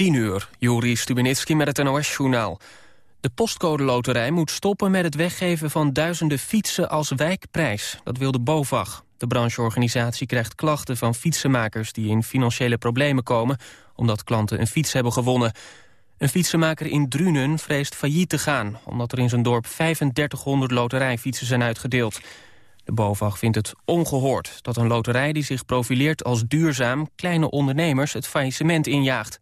10 uur, Juri Stubenitski met het NOS-journaal. De postcode loterij moet stoppen met het weggeven van duizenden fietsen als wijkprijs. Dat wil de BOVAG. De brancheorganisatie krijgt klachten van fietsenmakers die in financiële problemen komen... omdat klanten een fiets hebben gewonnen. Een fietsenmaker in Drunen vreest failliet te gaan... omdat er in zijn dorp 3500 loterijfietsen zijn uitgedeeld. De BOVAG vindt het ongehoord dat een loterij die zich profileert als duurzaam... kleine ondernemers het faillissement injaagt.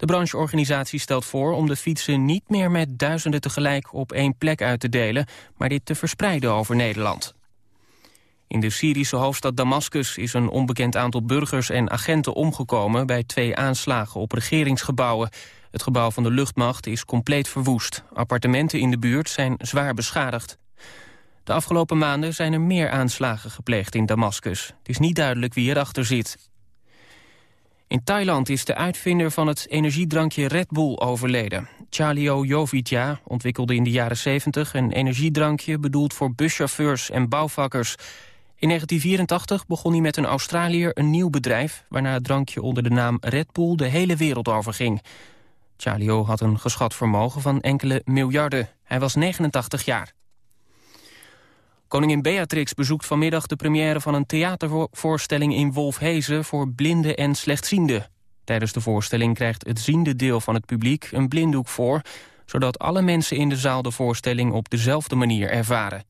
De brancheorganisatie stelt voor om de fietsen niet meer met duizenden tegelijk op één plek uit te delen, maar dit te verspreiden over Nederland. In de Syrische hoofdstad Damascus is een onbekend aantal burgers en agenten omgekomen bij twee aanslagen op regeringsgebouwen. Het gebouw van de luchtmacht is compleet verwoest. Appartementen in de buurt zijn zwaar beschadigd. De afgelopen maanden zijn er meer aanslagen gepleegd in Damascus. Het is niet duidelijk wie erachter zit. In Thailand is de uitvinder van het energiedrankje Red Bull overleden. Charlio Jovitja ontwikkelde in de jaren 70 een energiedrankje... bedoeld voor buschauffeurs en bouwvakkers. In 1984 begon hij met een Australiër een nieuw bedrijf... waarna het drankje onder de naam Red Bull de hele wereld overging. Charlio had een geschat vermogen van enkele miljarden. Hij was 89 jaar. Koningin Beatrix bezoekt vanmiddag de première van een theatervoorstelling in Wolfhezen voor blinden en slechtzienden. Tijdens de voorstelling krijgt het ziende deel van het publiek een blinddoek voor, zodat alle mensen in de zaal de voorstelling op dezelfde manier ervaren.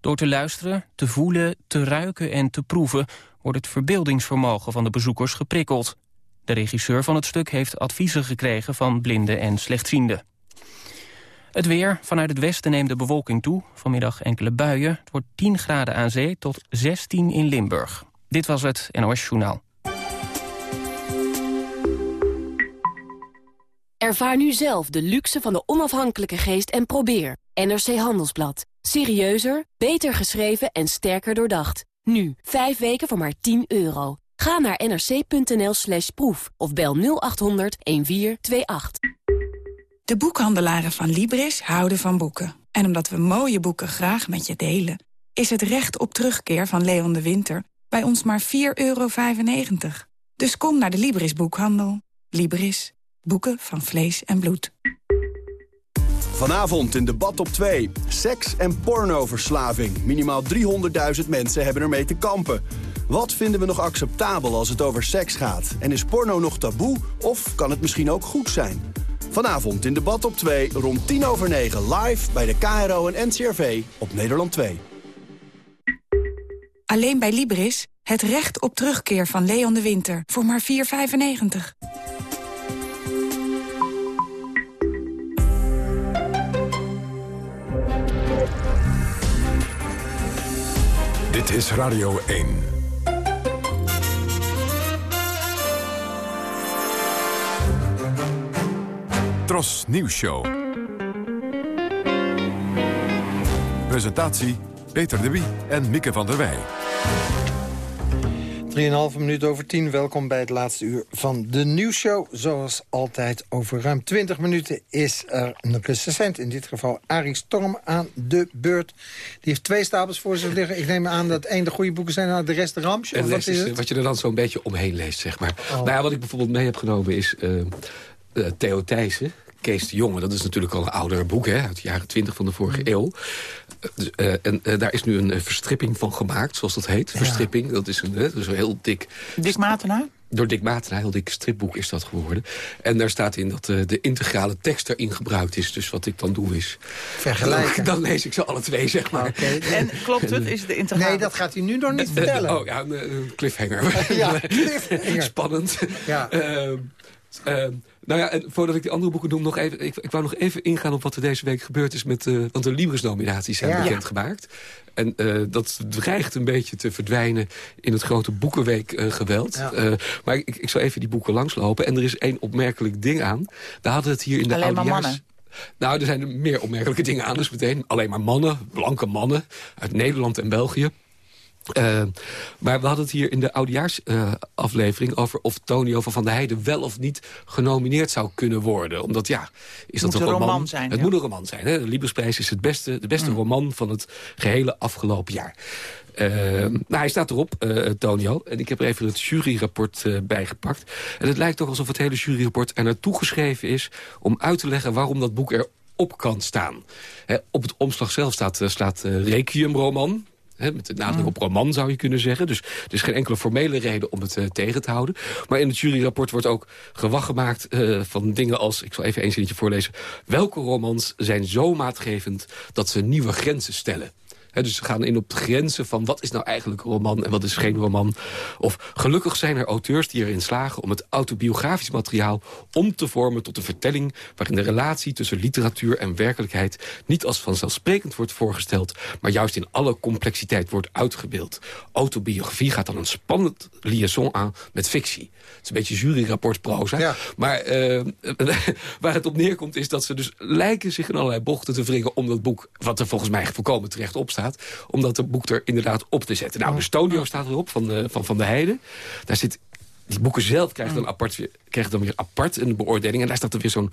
Door te luisteren, te voelen, te ruiken en te proeven wordt het verbeeldingsvermogen van de bezoekers geprikkeld. De regisseur van het stuk heeft adviezen gekregen van blinden en slechtzienden. Het weer. Vanuit het westen neemt de bewolking toe. Vanmiddag enkele buien. Het wordt 10 graden aan zee tot 16 in Limburg. Dit was het NOS Journaal. Ervaar nu zelf de luxe van de onafhankelijke geest en probeer. NRC Handelsblad. Serieuzer, beter geschreven en sterker doordacht. Nu, 5 weken voor maar 10 euro. Ga naar nrc.nl slash proef of bel 0800 1428. De boekhandelaren van Libris houden van boeken. En omdat we mooie boeken graag met je delen... is het recht op terugkeer van Leon de Winter bij ons maar 4,95 euro. Dus kom naar de Libris boekhandel. Libris. Boeken van vlees en bloed. Vanavond in debat op 2. Seks- en pornoverslaving. Minimaal 300.000 mensen hebben ermee te kampen. Wat vinden we nog acceptabel als het over seks gaat? En is porno nog taboe of kan het misschien ook goed zijn? Vanavond in debat op 2 rond 10 over 9 live bij de KRO en NCRV op Nederland 2. Alleen bij Libris het recht op terugkeer van Leon de Winter voor maar 4,95. Dit is Radio 1. Tros Nieuws Show. Presentatie Peter de Wie en Mieke van der Wij. 3,5 minuut over 10. Welkom bij het laatste uur van de nieuwsshow. Zoals altijd over ruim 20 minuten is er een recensent. In dit geval Arie Storm aan de beurt. Die heeft twee stapels voor zich liggen. Ik neem aan dat één de goede boeken zijn en de rest de ramsje. En wat, is het? wat je er dan zo'n beetje omheen leest, zeg maar. Oh. Nou ja, wat ik bijvoorbeeld mee heb genomen is... Uh, uh, Theo Thijssen, Kees de Jonge. Dat is natuurlijk al een ouder boek, hè, uit de jaren 20 van de vorige eeuw. Dus, uh, en uh, daar is nu een verstripping van gemaakt, zoals dat heet. Verstripping, dat is een, dat is een heel dik... Dick Matenaar? Door Dick Matenaar, heel dik stripboek is dat geworden. En daar staat in dat uh, de integrale tekst erin gebruikt is. Dus wat ik dan doe is... Vergelijken. Dan, dan lees ik ze alle twee, zeg maar. Okay. En klopt het? Is de integrale... Nee, dat gaat u nu nog niet vertellen. oh ja, een, een cliffhanger. ja, cliffhanger. Spannend. Ja. Nou ja, en voordat ik die andere boeken noem, nog even, ik, ik wou nog even ingaan op wat er deze week gebeurd is met, uh, want de Libris-nominaties zijn ja. bekendgemaakt. En uh, dat dreigt een beetje te verdwijnen in het grote boekenweek uh, geweld. Ja. maar ik, ik zal even die boeken langslopen. En er is één opmerkelijk ding aan. We hadden het hier in de Alleen maar oudejaars... mannen. Nou, er zijn meer opmerkelijke dingen aan. Dus meteen alleen maar mannen, blanke mannen uit Nederland en België. Uh, maar we hadden het hier in de oudejaarsaflevering uh, over of Tonio van Van der Heijden wel of niet genomineerd zou kunnen worden. Omdat ja, is dat moet een roman? roman zijn, het ja. moet een roman zijn. Hè? De Libresprijs is het beste, de beste Mm. roman van het gehele afgelopen jaar. Uh, nou, hij staat erop, Tonio. En ik heb er even het juryrapport uh, bijgepakt. En het lijkt toch alsof het hele juryrapport er naartoe geschreven is... om uit te leggen waarom dat boek erop kan staan. He, op het omslag zelf staat, staat Requiem-roman... Met de nadruk op roman zou je kunnen zeggen. Dus er is geen enkele formele reden om het uh, tegen te houden. Maar in het juryrapport wordt ook gewacht gemaakt uh, van dingen als... ik zal even één zinnetje voorlezen. Welke romans zijn zo maatgevend dat ze nieuwe grenzen stellen? He, dus ze gaan in op de grenzen van wat is nou eigenlijk een roman en wat is geen roman. Of gelukkig zijn er auteurs die erin slagen om het autobiografisch materiaal om te vormen tot een vertelling waarin de relatie tussen literatuur en werkelijkheid niet als vanzelfsprekend wordt voorgesteld, maar juist in alle complexiteit wordt uitgebeeld. Autobiografie gaat dan een spannend liaison aan met fictie. Het is een beetje juryrapportproza. Ja. Maar uh, waar het op neerkomt is dat ze dus lijken zich in allerlei bochten te wringen om dat boek, wat er volgens mij volkomen terecht op staat, om dat boek er inderdaad op te zetten. Nou, de Stonio staat erop van, de, van Van de Heijden. Daar zit, die boeken zelf krijgen dan, apart, krijgen dan weer apart een beoordeling. En daar staat er weer zo'n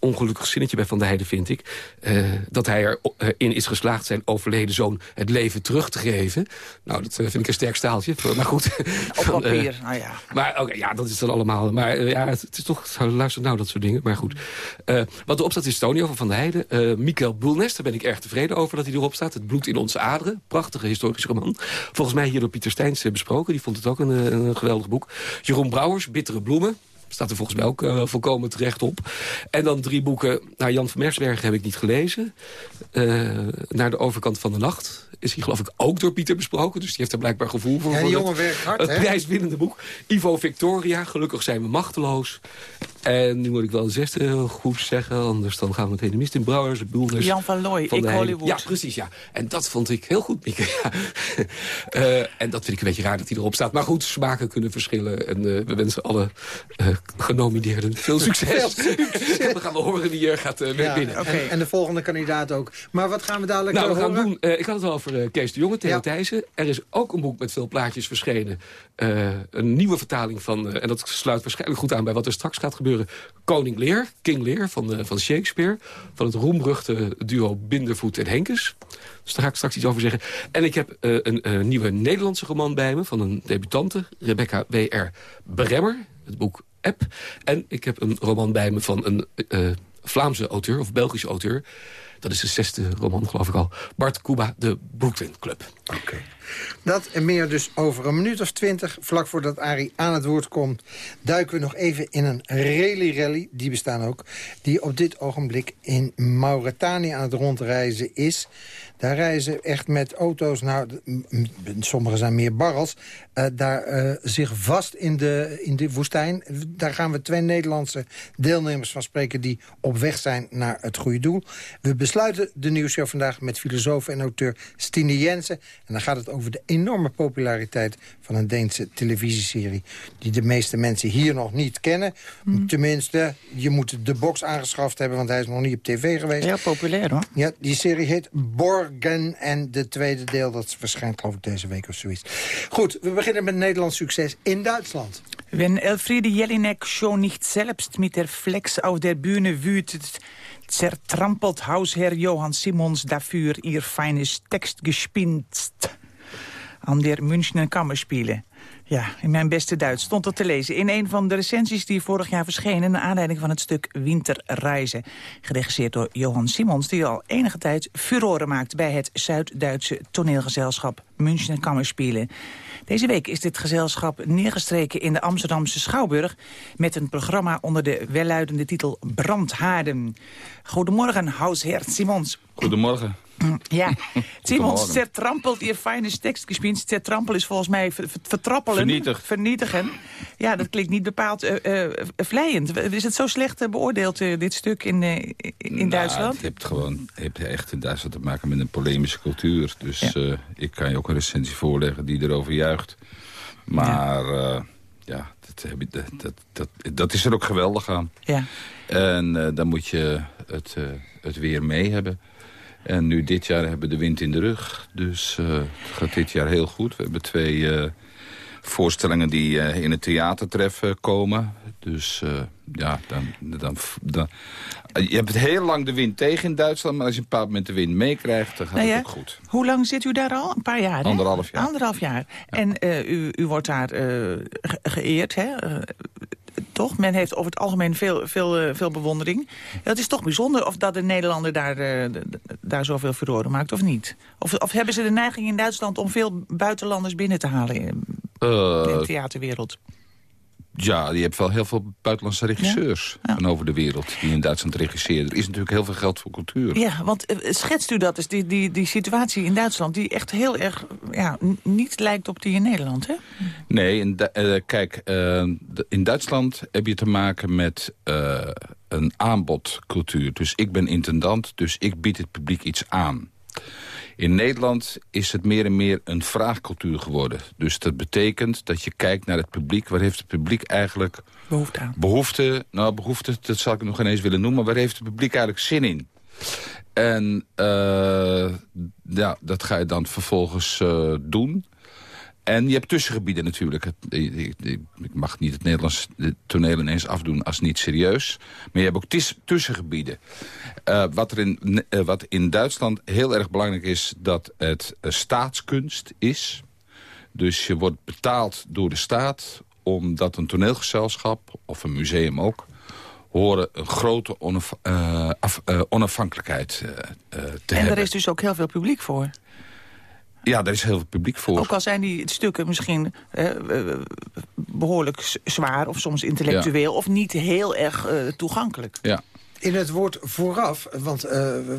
ongelukkig zinnetje bij Van der Heijden, vind ik. Uh, dat hij erin is geslaagd zijn overleden zoon het leven terug te geven. Nou, dat vind ik een sterk staaltje. Maar goed. Op papier, uh, nou ja. Maar oké, okay, ja, dat is dan allemaal. Maar uh, ja, het, het, is toch, luister nou, dat soort dingen. Maar goed. wat erop staat is Tonio van Van der Heijden. Michael Boelnest, daar ben ik erg tevreden over dat hij erop staat. Het bloed in onze aderen. Prachtige historische roman. Volgens mij hier door Pieter Steins besproken. Die vond het ook een, een geweldig boek. Jeroen Brouwers, Bittere Bloemen staat er volgens mij ook uh, volkomen terecht op. En dan drie boeken. Nou, Jan van Mersbergen heb ik niet gelezen. Uh, naar de overkant van de nacht is hij geloof ik ook door Pieter besproken. Dus die heeft er blijkbaar gevoel voor. Ja, voor die jongen werkt hard, Het hè? prijswinnende boek. Ivo Victoria, gelukkig zijn we machteloos. En nu moet ik wel een zesde goed zeggen. Anders dan gaan we meteen de mist in Brouwers. Jan van Looy, van ik Hollywood. Ja, precies, ja. En dat vond ik heel goed, Mieke. Ja. uh, en dat vind ik een beetje raar dat hij erop staat. Maar goed, smaken kunnen verschillen. En uh, we wensen alle uh, genomineerden veel succes. We gaan wel horen wie er gaat uh, weer ja, binnen. Okay. En, en, de volgende kandidaat ook. Maar wat gaan we dadelijk nou, we gaan horen? doen. Uh, ik had het al over uh, Kees de Jonge, Theo ja. Thijssen. Er is ook een boek met veel plaatjes verschenen. Uh, een nieuwe vertaling van, uh, en dat sluit waarschijnlijk goed aan bij wat er straks gaat gebeuren. Koning Lear, King Lear van, uh, van Shakespeare. Van het roemruchte duo Bindervoet en Henkes. Dus daar ga ik straks iets over zeggen. En ik heb een nieuwe Nederlandse roman bij me van een debutante. Rebecca W.R. Bremmer. Het boek App. En ik heb een roman bij me van een Vlaamse auteur, of Belgische auteur. Dat is de zesde roman, geloof ik al. Bart Kuba, de Brooklyn Club. Oké. Dat en meer dus over een minuut of twintig. Vlak voordat Arie aan het woord komt... duiken we nog even in een rally-rally, die bestaan ook... die op dit ogenblik in Mauritanië aan het rondreizen is. Daar reizen echt met auto's, nou, sommige zijn meer barrels... Uh, daar uh, zich vast in de, in de woestijn. Daar gaan we twee Nederlandse deelnemers van spreken... die op weg zijn naar het goede doel. We besluiten de nieuwsshow vandaag met filosoof en auteur Stine Jensen. En dan gaat het over de enorme populariteit van een Deense televisieserie... die de meeste mensen hier nog niet kennen. Mm. Tenminste, je moet de box aangeschaft hebben... want hij is nog niet op tv geweest. Heel populair, hoor. Ja, die serie heet Borgen. En de tweede deel, dat verschijnt geloof ik deze week of zoiets. Goed, we beginnen met Nederlands succes in Duitsland. Wenn Elfriede Jelinek schon nicht selbst mit der Flex auf der Bühne wütet... zertrampelt Hausherr Johann Simons dafür ihr feines Textgespinst aan der Münchner Kammerspielen. Ja, in mijn beste Duits stond er te lezen in een van de recensies die vorig jaar verschenen... naar aanleiding van het stuk Winterreizen. Geregisseerd door Johan Simons, die al enige tijd furoren maakt... bij het Zuid-Duitse toneelgezelschap Münchner Kammerspielen. Deze week is dit gezelschap neergestreken in de Amsterdamse Schouwburg... met een programma onder de welluidende titel Brandhaarden. Goedemorgen, Hausheer Simons. Goedemorgen. Ja, Simons zertrampelt je fijne tekstgespind. Zertrampel is volgens mij vertrappelen. Vernietig. Vernietigen. Ja, dat klinkt niet bepaald uh, uh, vlijend. Is het zo slecht uh, beoordeeld, dit stuk in, in nou, Duitsland? Het heeft gewoon het heeft echt in Duitsland te maken met een polemische cultuur. Dus ja. ik kan je ook een recensie voorleggen die erover juicht. Maar ja, ja dat, dat, dat, dat, dat, is er ook geweldig aan. Ja. En dan moet je het, het weer mee hebben. En nu dit jaar hebben we de wind in de rug. Dus uh, het gaat dit jaar heel goed. We hebben twee uh, voorstellingen die uh, in het theatertreffen komen. Dus ja, dan, dan, dan, je hebt het heel lang de wind tegen in Duitsland... maar als je een paar moment de wind meekrijgt, dan gaat nou ja, het ook goed. Hoe lang zit u daar al? Een paar jaar, hè? Anderhalf jaar. Anderhalf jaar. En u, u wordt daar geëerd, hè? Toch? Men heeft over het algemeen veel, veel, eh, veel bewondering. Het is toch bijzonder of dat de Nederlander daar, uh, daar zoveel furore maakt of niet. Of, of hebben ze de neiging in Duitsland om veel buitenlanders binnen te halen in, in de eh, theaterwereld? Ja, je hebt wel heel veel buitenlandse regisseurs van over de wereld die in Duitsland regisseren. Er is natuurlijk heel veel geld voor cultuur. Ja, want schetst u dat eens, die, die, die situatie in Duitsland... die echt heel erg ja, niet lijkt op die in Nederland, hè? Nee, in kijk, in Duitsland heb je te maken met een aanbodcultuur. Dus ik ben intendant, dus ik bied het publiek iets aan. In Nederland is het meer en meer een vraagcultuur geworden. Dus dat betekent dat je kijkt naar het publiek. Waar heeft het publiek eigenlijk... Behoefte aan. Behoefte, nou behoefte, dat zal ik nog ineens willen noemen. Waar heeft het publiek eigenlijk zin in? En uh, ja, dat ga je dan vervolgens uh, doen. En je hebt tussengebieden natuurlijk. Ik mag niet het Nederlands toneel ineens afdoen als niet serieus. Maar je hebt ook tussengebieden. Uh, wat, er in, uh, wat in Duitsland heel erg belangrijk is... dat het uh, staatskunst is. Dus je wordt betaald door de staat... omdat een toneelgezelschap, of een museum ook... horen een grote onaf, af, onafhankelijkheid te en hebben. En er is dus ook heel veel publiek voor. Ja, daar is heel veel publiek voor. Ook al zijn die stukken misschien eh, behoorlijk zwaar... of soms intellectueel of niet heel erg uh, toegankelijk. Ja. In het woord vooraf, want uh,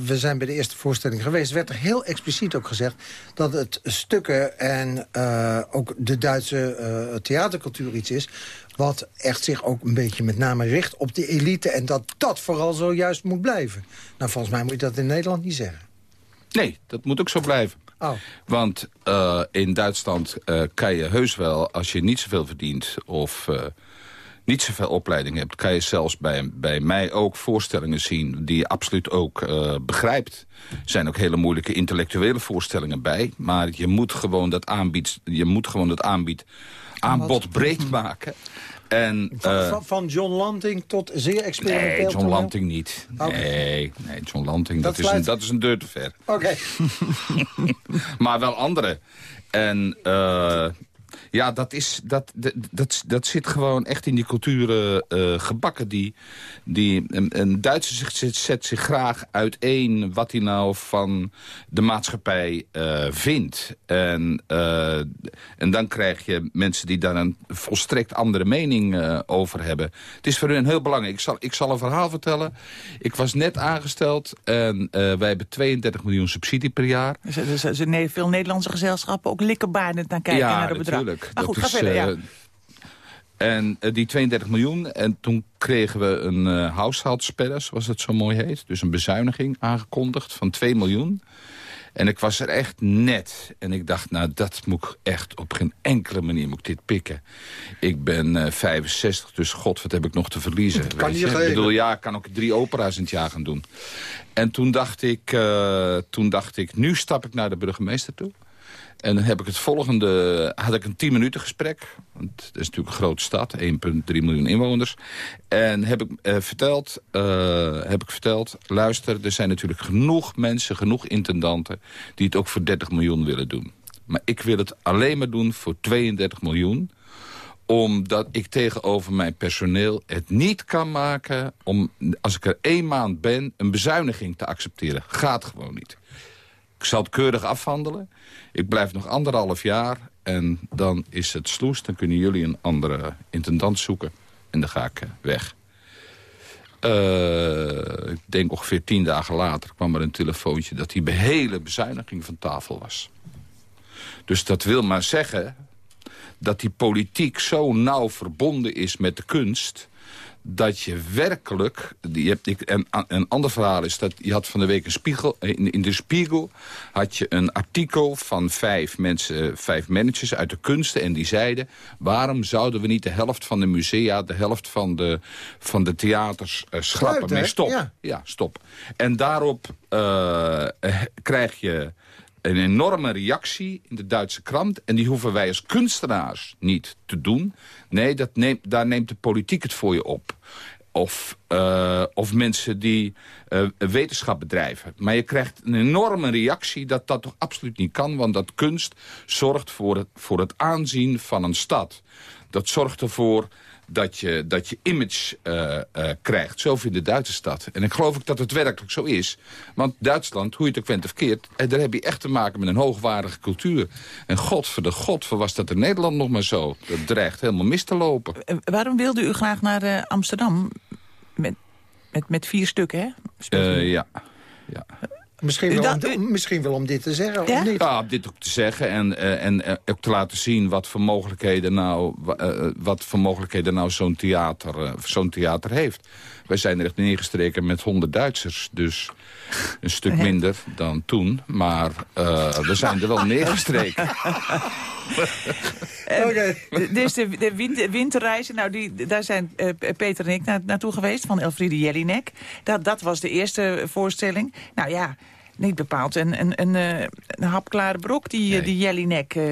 we zijn bij de eerste voorstelling geweest... werd er heel expliciet ook gezegd dat het stukken en uh, ook de Duitse uh, theatercultuur iets is... wat echt zich ook een beetje met name richt op de elite... en dat dat vooral zo juist moet blijven. Nou, volgens mij moet je dat in Nederland niet zeggen. Nee, dat moet ook zo blijven. Oh. Want uh, in Duitsland uh, kan je heus wel, als je niet zoveel verdient... of uh, niet zoveel opleiding hebt... kan je zelfs bij, bij mij ook voorstellingen zien... die je absoluut ook begrijpt. Er zijn ook hele moeilijke intellectuele voorstellingen bij. Maar je moet gewoon dat aanbied, je moet gewoon dat aanbied, aanbod breed maken. En, van, uh, van, John Lanting tot zeer experimenteel Nee, John Lanting niet. Nee, nee, John Lanting, dat, dat, is, een, dat is een deur te ver. Oké. Okay. maar wel andere. En uh, ja, dat, is, dat, dat, dat, zit gewoon echt in die culturen uh, gebakken. Die, die, een, een Duitser zet, zet, zich graag uiteen wat hij nou van de maatschappij uh, vindt. En, uh, en dan krijg je mensen die daar een volstrekt andere mening over hebben. Het is voor hun heel belangrijk. Ik zal, ik zal een verhaal vertellen. Ik was net aangesteld en wij hebben 32 miljoen subsidie per jaar. Nee, veel Nederlandse gezelschappen ook likkerbaarend naar kijken ja, naar de bedrag. Natuurlijk. Maar goed, ga verder, ja. En uh, die 32 miljoen, en toen kregen we een uh, huishoudspelle, zoals het zo mooi heet. Dus een bezuiniging aangekondigd van 2 miljoen. En ik was er echt net. En ik dacht, nou, dat moet ik echt op geen enkele manier moet ik dit pikken. Ik ben uh, 65, dus god, wat heb ik nog te verliezen? Dat kan je? Ik bedoel, ja, ik kan ook drie opera's in het jaar gaan doen. En toen dacht ik, toen dacht ik nu stap ik naar de burgemeester toe. En dan heb ik het volgende, had ik een 10 minuten gesprek. Want het is natuurlijk een grote stad, 1,3 miljoen inwoners. En heb ik, uh, verteld, uh, heb ik verteld, luister, er zijn natuurlijk genoeg mensen, genoeg intendanten... die het ook voor 30 miljoen willen doen. Maar ik wil het alleen maar doen voor 32 miljoen omdat ik tegenover mijn personeel het niet kan maken... om, als ik er één maand ben, een bezuiniging te accepteren. Gaat gewoon niet. Ik zal het keurig afhandelen. Ik blijf nog anderhalf jaar en dan is het sloes. Dan kunnen jullie een andere intendant zoeken. En dan ga ik eh, weg. Uh, ik denk ongeveer tien dagen later kwam er een telefoontje... dat die hele bezuiniging van tafel was. Dus dat wil maar zeggen dat die politiek zo nauw verbonden is met de kunst dat je werkelijk... Je hebt, ik, en, een ander verhaal is dat je had van de week een spiegel... In, in de Spiegel had je een artikel van vijf, mensen, vijf managers uit de kunsten... en die zeiden, waarom zouden we niet de helft van de musea... de helft van de, van de theaters uh, schrappen? Nee, stop. Ja. ja. stop. En daarop uh, krijg je een enorme reactie in de Duitse krant. En die hoeven wij als kunstenaars niet te doen. Nee, dat neemt, daar neemt de politiek het voor je op. Of, uh, of mensen die uh, wetenschap bedrijven. Maar je krijgt een enorme reactie dat dat toch absoluut niet kan. Want dat kunst zorgt voor het, voor het aanzien van een stad. Dat zorgt ervoor dat je, dat je image uh, uh, krijgt. Zo de Duitse stad. En ik geloof ook dat het werkelijk zo is. Want Duitsland, hoe je het ook bent of keert... Eh, daar heb je echt te maken met een hoogwaardige cultuur. En god voor de god, voor was dat in Nederland nog maar zo. Dat dreigt helemaal mis te lopen. waarom wilde u graag naar Amsterdam? Met, met, met vier stukken, hè? ja. ja. Misschien wel, om, misschien wel om dit te zeggen, ja? of niet? Ja, om dit ook te zeggen en, uh, en uh, ook te laten zien wat voor mogelijkheden nou, uh, wat voor mogelijkheden nou zo'n theater, zo'n theater heeft. Wij zijn er echt neergestreken met honderd Duitsers, dus een stuk minder dan toen. Maar we zijn er wel neergestreken. okay. Dus de, de winter, winterreizen, nou die, daar zijn Peter en ik na, naartoe geweest van Elfriede Jelinek. Dat, dat was de eerste voorstelling. Nou ja, niet bepaald een, een, een, eh, een hapklare brok, die, eh, die Jellinek, uh,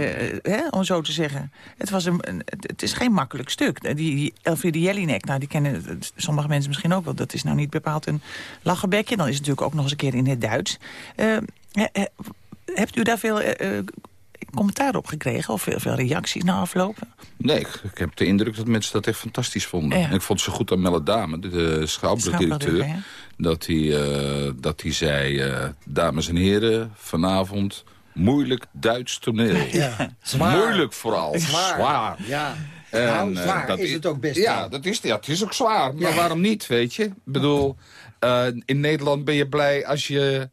hè, om zo te zeggen. Het, was een, het is geen makkelijk stuk. Die, die Elfriede Jellinek, nou, die kennen sommige mensen misschien ook wel. Dat is nou niet bepaald een lachenbekje. Dan is het natuurlijk ook nog eens een keer in het Duits. Uh, hebt u daar veel commentaar op gekregen? Of veel, veel reacties na aflopen? Nee, ik, heb de indruk dat mensen dat echt fantastisch vonden. En ik vond ze goed aan Melle Dame, de, de schouwburgdirecteur. Dat hij uh, dat hij zei, uh, dames en heren, vanavond moeilijk Duits toneel. Ja, zwaar. Moeilijk vooral. Zwaar. zwaar. Ja. En, nou, zwaar dat is het ook best Ja, dat is, ja, het is ook zwaar. Maar waarom niet, weet je? Ik bedoel, uh, in Nederland ben je blij als je...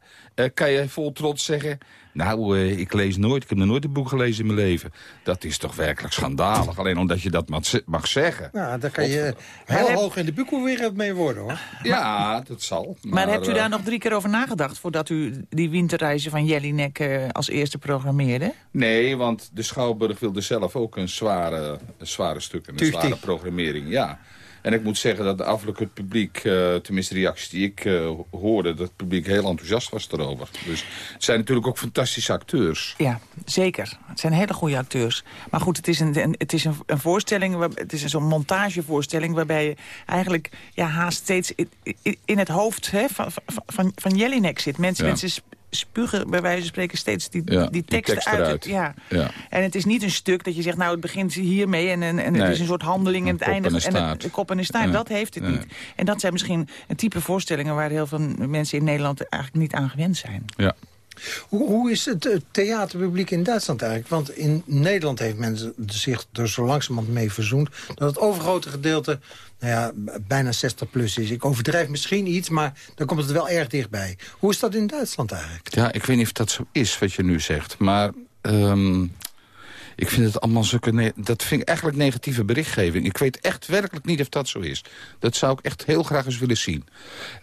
kan je vol trots zeggen... Nou, uh, ik lees nooit, ik heb nog nooit een boek gelezen in mijn leven. Dat is toch werkelijk schandalig. Alleen omdat je dat mag zeggen. Nou, daar kan je heel hoog in de boekenwereld mee worden, hoor. Ja, dat zal. Maar, maar hebt u daar uh, nog drie keer over nagedacht... voordat u die winterreizen van Jellinek uh, als eerste programmeerde? Nee, want de Schouwburg wilde zelf ook een zware, een zware stuk... en een zware programmering, ja. En ik moet zeggen dat afelijk het publiek, uh, tenminste de reacties die ik uh, hoorde... dat het publiek heel enthousiast was erover. Dus het zijn natuurlijk ook fantastische acteurs. Ja, zeker. Het zijn hele goede acteurs. Maar goed, het is een, een het is een, een voorstelling, het is een zo'n montagevoorstelling... waarbij je eigenlijk ja, haast steeds in, in het hoofd hè, van, van, van Jelinek zit. Mensen, ja. mensen spugen bij wijze van spreken steeds die, ja, die teksten tekst uit. Ja. ja. En het is niet een stuk dat je zegt, nou het begint hiermee en, en, en nee. het is een soort handeling en het eindigt. En het, de kop en de staart, dat heeft het nee. niet. En dat zijn misschien een type voorstellingen waar heel veel mensen in Nederland eigenlijk niet aan gewend zijn. Ja. Hoe, is het theaterpubliek in Duitsland eigenlijk? Want in Nederland heeft men zich er zo langzamerhand mee verzoend... dat het overgrote gedeelte nou ja, bijna 60 plus is. Ik overdrijf misschien iets, maar dan komt het wel erg dichtbij. Hoe is dat in Duitsland eigenlijk? Ja, ik weet niet of dat zo is wat je nu zegt. Maar um, ik vind het allemaal zulke... dat vind ik eigenlijk negatieve berichtgeving. Ik weet echt werkelijk niet of dat zo is. Dat zou ik echt heel graag eens willen zien.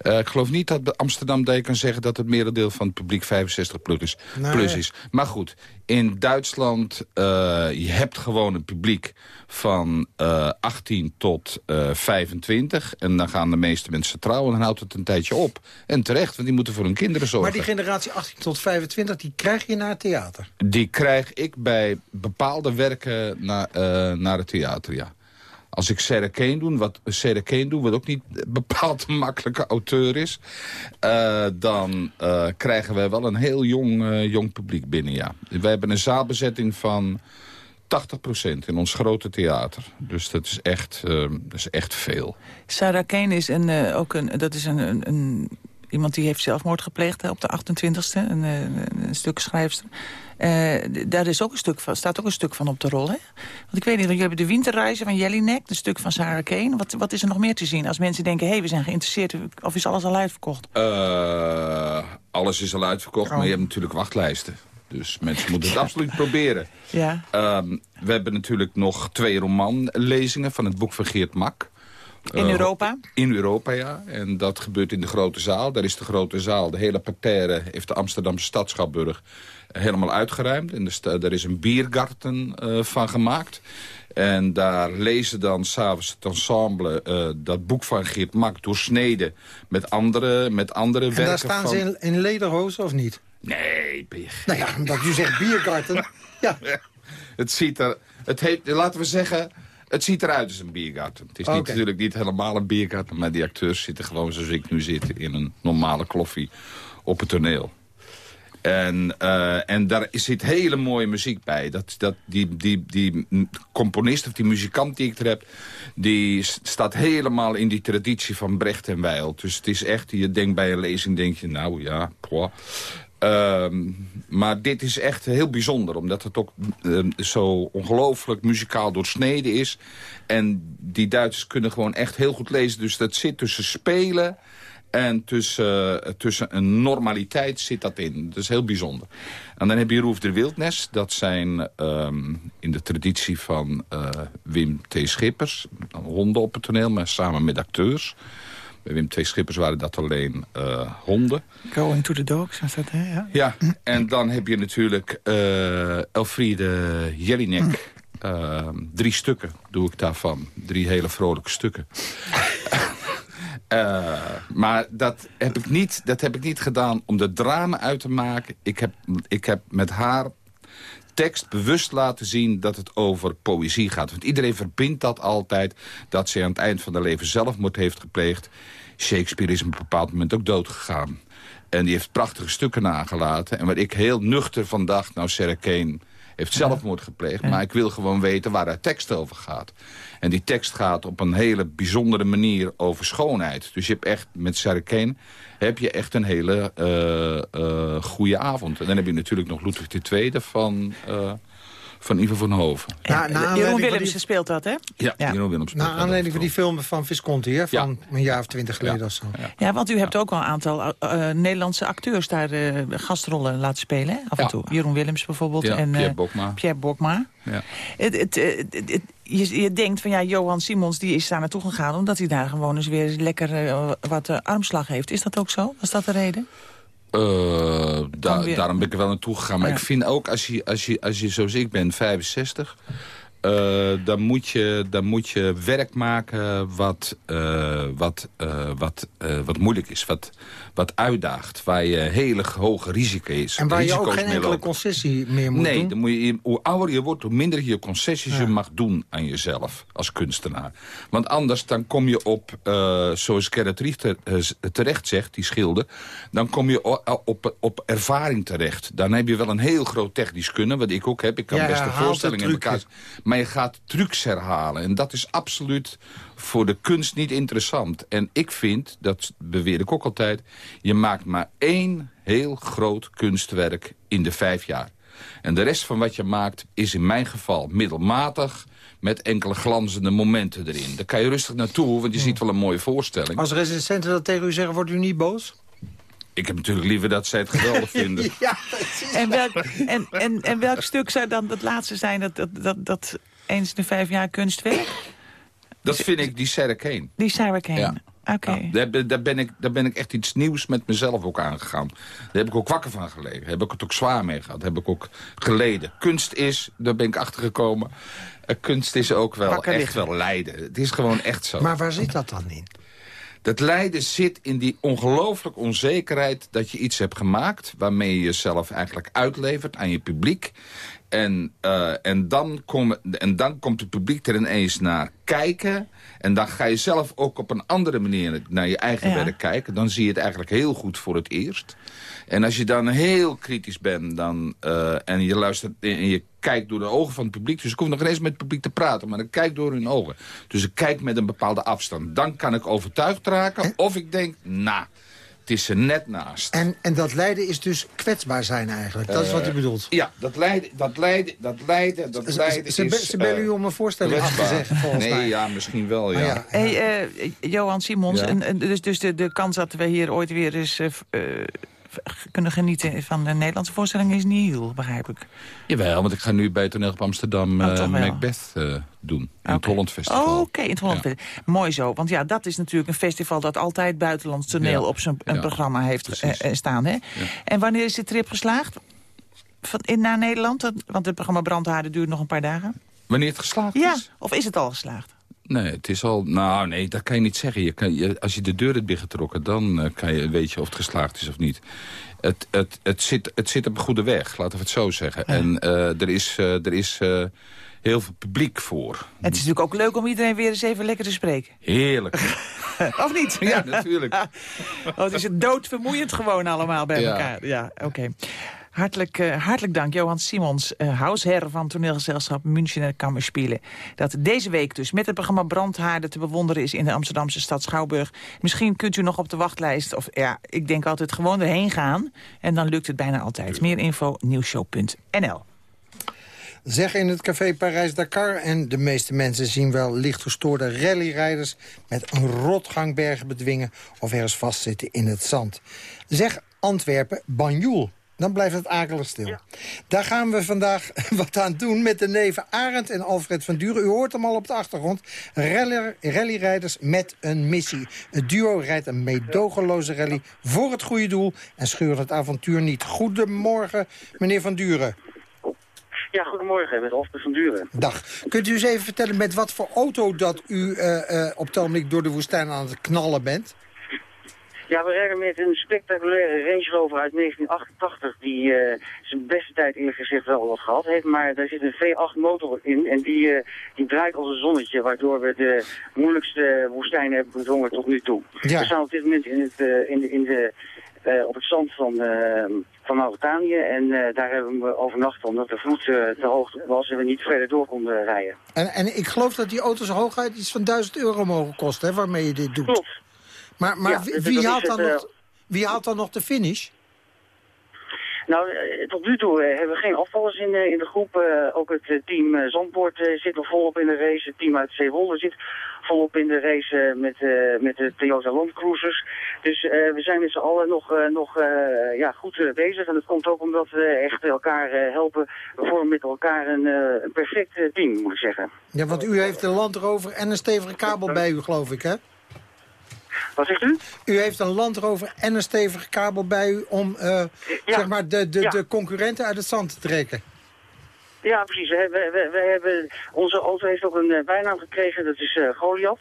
Uh, ik geloof niet dat Amsterdam je kan zeggen... dat het merendeel van het publiek 65 plus. Nee. Plus is. Maar goed, in Duitsland... Uh, je hebt gewoon een publiek van uh, 18 tot 25. En dan gaan de meeste mensen trouwen. En dan houdt het een tijdje op. En terecht, want die moeten voor hun kinderen zorgen. Maar die generatie 18 tot 25, die krijg je naar het theater? Die krijg ik bij bepaalde werken naar, naar het theater, ja. Als ik Sarah Kane doe, wat, Sarah Kane wat ook niet bepaald een makkelijke auteur is... Uh, dan uh, krijgen wij wel een heel jong, jong publiek binnen, ja. We hebben een zaalbezetting van 80% in ons grote theater. Dus dat is echt, dat is echt veel. Sarah Kane is een, ook een, dat is een, een iemand die heeft zelfmoord gepleegd hè, op de 28e, een, een, een stuk schrijfster. Uh, daar is ook een stuk van, staat ook een stuk van op de rol. Hè? Want ik weet niet, jullie hebben de winterreizen van Jellinek, een stuk van Sarah Kane. Wat, wat is er nog meer te zien als mensen denken, hé, hey, we zijn geïnteresseerd, of is alles al uitverkocht? Uh, alles is al uitverkocht, oh. maar je hebt natuurlijk wachtlijsten. Dus mensen moeten het absoluut proberen. Ja. Ehm, we hebben natuurlijk nog twee romanlezingen van het boek van Geert Mak. In Eh, Europa? In Europa, ja. En dat gebeurt in de grote zaal. Daar is de grote zaal, de hele parterre... heeft de Amsterdamse Stadschapburg helemaal uitgeruimd. En er, daar is een biergarten eh, van gemaakt. En daar lezen dan s'avonds het ensemble eh, dat boek van Geert Mak... doorsneden met andere, met andere En werken daar staan van... ze in, in lederhozen of niet? Nee, ben je Nou ja, omdat u zegt biergarten. Ja, Het ziet er, het heeft, laten we zeggen, het ziet eruit als een biergarten. Het is niet, natuurlijk niet helemaal een biergarten, maar die acteurs zitten gewoon zoals ik nu zit in een normale kloffie op het toneel. En, eh, en daar zit hele mooie muziek bij. Dat, dat, die, die, die componist of die muzikant die ik er heb... die staat helemaal in die traditie van Brecht en Weil. Dus het is echt, je denkt bij een lezing, denk je, nou ja, poh. Ehm, maar dit is echt heel bijzonder, omdat het ook ehm, zo ongelooflijk muzikaal doorsneden is. En die Duitsers kunnen gewoon echt heel goed lezen. Dus dat zit tussen spelen en tussen, eh, tussen een normaliteit zit dat in. Dat is heel bijzonder. En dan heb je Roef der Wildnes. Dat zijn ehm, in de traditie van eh, Wim T. Schippers. Honden op het toneel, maar samen met acteurs. Bij Wim T. Schippers waren dat alleen eh, honden. Going to the dogs, was dat, hè? Ja. Ja, en dan heb je natuurlijk eh, Elfriede Jelinek. Eh, drie stukken doe ik daarvan. Drie hele vrolijke stukken. Eh, maar dat heb, ik niet, dat heb ik niet gedaan om de drama uit te maken. Ik heb, ik heb met haar tekst bewust laten zien dat het over poëzie gaat. Want iedereen verbindt dat altijd, dat ze aan het eind van haar leven zelfmoord heeft gepleegd. Shakespeare is op een bepaald moment ook doodgegaan. En die heeft prachtige stukken nagelaten. En waar ik heel nuchter van dacht, nou Sarah Kane heeft zelfmoord gepleegd. Maar ik wil gewoon weten waar haar tekst over gaat. En die tekst gaat op een hele bijzondere manier over schoonheid. Dus je hebt echt, met Sarah Kane, heb je echt een hele eh goede avond. En dan heb je natuurlijk nog Ludwig II van, eh van Ivo van Hoven. Na- na aanleiding Jeroen Willemsen die- speelt dat, hè? Ja, Ja. Jeroen Willems. naar aanleiding van die film van Visconti, hè, van Ja. een jaar of twintig geleden Ja. of zo. Ja, want u hebt ook al een aantal eh, eh, Nederlandse acteurs daar eh, gastrollen laten spelen, hè? Af en Ja. toe. Jeroen Willems bijvoorbeeld. Ja, en, eh, Pierre Bokma. Pierre Bokma. Ja. Het, het, het- het- je, je denkt van ja, Johan Simons die is daar naartoe gegaan... omdat hij daar gewoon eens weer lekker wat armslag heeft. Is dat ook zo? Was dat de reden? Eh, da- weer- Daarom ben ik er wel naartoe gegaan. Maar Ja. ik vind ook, als je, als, je, als je zoals ik ben, 65... eh, dan, moet je, dan moet je werk maken wat, eh, wat, wat, wat moeilijk is. Wat, wat uitdaagt. Waar je hele hoge risico is. En waar je ook risico's geen enkele concessie meer moet Nee, doen. dan moet je, hoe ouder je wordt, hoe minder je concessies Ja. je mag doen aan jezelf als kunstenaar. Want anders dan kom je op, eh, zoals Gerrit Richter eh, terecht zegt, die schilder... dan kom je op, op ervaring terecht. Dan heb je wel een heel groot technisch kunnen, wat ik ook heb. Ik kan Ja, best een herhaalt voorstelling in elkaar... Maar je gaat trucs herhalen. En dat is absoluut voor de kunst niet interessant. En ik vind, dat beweer ik ook altijd... je maakt maar één heel groot kunstwerk in de vijf jaar. En de rest van wat je maakt is in mijn geval middelmatig... met enkele glanzende momenten erin. Daar kan je rustig naartoe, want je ziet wel een mooie voorstelling. Als recensenten dat tegen u zeggen, wordt u niet boos? Ik heb natuurlijk liever dat zij het geweldig vinden. Ja, precies. En welk, en, en, en welk stuk zou dan het laatste zijn dat, dat, dat, dat eens in de vijf jaar kunstwerk? Dat vind ik die Sarah Kane. Die Sarah Kane. Ja. Oké. Ja, daar, ben- daar, ben ik, daar ben ik echt iets nieuws met mezelf ook aangegaan. Daar heb ik ook wakker van gelegen. Daar heb ik het ook zwaar mee gehad. Daar heb ik ook geleden. Kunst is, daar ben ik achter gekomen. eh, kunst is ook wel Wakker echt liggen. wel lijden. Het is gewoon echt zo. Maar waar zit dat dan in? Dat lijden zit in die ongelooflijke onzekerheid dat je iets hebt gemaakt... waarmee je jezelf eigenlijk uitlevert aan je publiek. En, eh, en, dan, kom, en dan komt het publiek er ineens naar kijken. En dan ga je zelf ook op een andere manier naar je eigen Ja. werk kijken. Dan zie je het eigenlijk heel goed voor het eerst. En als je dan heel kritisch bent dan, eh, en je luistert en je kijkt door de ogen van het publiek... dus ik hoef nog eens met het publiek te praten, maar ik kijk door hun ogen. Dus ik kijk met een bepaalde afstand. Dan kan ik overtuigd raken of ik denk, nou, het is er net naast. En, en dat lijden is dus kwetsbaar zijn eigenlijk. Dat is wat u Eh, bedoelt. Ja, dat lijden, dat lijden, dat lijden, dat Ze- lijden ze, is... ze bellen eh, u om een voorstelling af te kwetsbaar. zeggen, volgens nee, mij. ja, misschien wel, ja. Ja. Hey, eh, Johan Simons, Ja. en, en dus, dus de, de kans dat we hier ooit weer eens eh, eh, kunnen genieten van de Nederlandse voorstelling is niet heel, begrijp ik. Jawel, want ik ga nu bij Toneel op Amsterdam Oh, uh, wel. Macbeth uh, doen. In het. Holland Festival. Oh, Oké, in het Holland Festival. Mooi zo, want ja, dat is natuurlijk een festival... dat altijd buitenlands toneel Ja, op zijn ja, programma heeft eh, eh, staan. Hè? En wanneer is de trip geslaagd? Van, in, naar Nederland? Want het programma Brandhaarden duurt nog een paar dagen. Wanneer het geslaagd Ja, is? of is het al geslaagd? Nee, het is al... Nou, nee, dat kan je niet zeggen. Je kan, je, als je de deur hebt dichtgetrokken, dan eh, kan je, weet je of het geslaagd is of niet. Het, het, het, zit, het zit op een goede weg, laten we het zo zeggen. En eh, er is, eh, er is heel veel publiek voor. Het is natuurlijk ook leuk om iedereen weer eens even lekker te spreken. Heerlijk. of niet? ja, natuurlijk. Oh, het is het doodvermoeiend gewoon allemaal bij Ja. elkaar. Ja, oké. Hartelijk, eh, hartelijk dank, Johan Simons, uh, huisherr van toneelgezelschap Münchener Kammerspielen. Dat deze week dus met het programma Brandhaarden te bewonderen is in de Amsterdamse stad Schouwburg. Misschien kunt u nog op de wachtlijst, of ja, ik denk altijd gewoon erheen gaan. En dan lukt het bijna altijd. Meer info, nieuwshow.nl. Zeg in het café Parijs-Dakar en de meeste mensen zien wel licht gestoorde rallyrijders met een rotgang bergen bedwingen of ergens vastzitten in het zand. Zeg Antwerpen, Banjoul. Dan blijft het akelig stil. Daar gaan we vandaag wat aan doen met de neven Arend en Alfred van Duren. U hoort hem al op de achtergrond. Rally- Rallyrijders met een missie. Het duo rijdt een meedogenloze rally voor het goede doel... en scheurt het avontuur niet. Goedemorgen, meneer van Duren. Ja, goedemorgen, met Alfred van Duren. Dag. Kunt u eens even vertellen met wat voor auto dat u eh, eh, op het door de woestijn aan het knallen bent? Ja, we rijden met een spectaculaire Range Rover uit 1988... die eh, zijn beste tijd eerlijk gezegd wel wat gehad heeft. Maar daar zit een V8 motor in en die, eh, die draait als een zonnetje... waardoor we de moeilijkste woestijnen hebben bedwongen tot nu toe. Ja. We staan op dit moment in, het, eh, in de... In de op het zand van, van Mauritanië en daar hebben we overnacht omdat de vloed te hoog was en we niet verder door konden rijden. En, en ik geloof dat die auto's hooguit iets van 1000 euro mogen kosten, hè, waarmee je dit doet. Klopt. Maar, maar Ja, wie, haalt dan het, nog, wie haalt dan nog de finish? Nou, eh, tot nu toe eh, hebben we geen afvallers in, eh, in de groep. Eh, ook het eh, team eh, Zandpoort eh, zit nog volop in de race. Het team uit Zeewolde zit volop in de race eh, met, eh, met de Toyota Land Cruisers. Dus eh, we zijn met z'n allen nog, eh, nog eh, ja, goed eh, bezig. En dat komt ook omdat we echt elkaar eh, helpen. We vormen met elkaar een, eh, een perfect eh, team, moet ik zeggen. Ja, want u heeft een Land Rover en een stevige kabel bij u, geloof ik, hè? Wat zegt u? U heeft een Land Rover en een stevige kabel bij u om eh, zeg maar de, de, Ja. de concurrenten uit het zand te trekken. Ja, precies. We, we, we, we hebben, onze auto heeft ook een eh, bijnaam gekregen, dat is eh Goliath.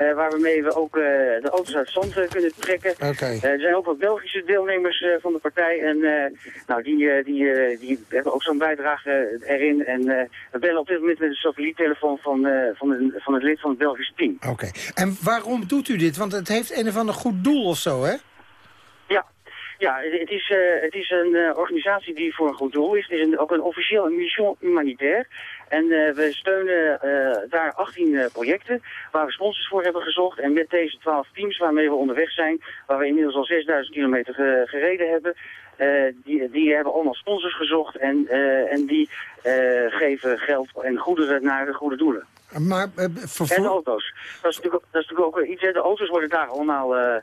Eh, waarmee we ook eh, de auto's uit zand eh, kunnen trekken. Oké. Eh, er zijn ook wat Belgische deelnemers van de partij. En nou, die, die, die hebben ook zo'n bijdrage erin. En we bellen op dit moment met een satelliettelefoon van, van, een, van het lid van het Belgische team. Oké. En waarom doet u dit? Want het heeft een of ander goed doel of zo, hè? Ja, ja het, is, het is een organisatie die voor een goed doel is. Het is een, ook een officieel een mission humanitair. En eh, we steunen eh, daar 18 eh, projecten waar we sponsors voor hebben gezocht. En met deze 12 teams waarmee we onderweg zijn, waar we inmiddels al 6000 kilometer ge- gereden hebben, die, die hebben allemaal sponsors gezocht en, en die geven geld en goederen naar de goede doelen. Maar En auto's. Dat is natuurlijk, ook- dat is natuurlijk ook iets. hè. De auto's worden daar allemaal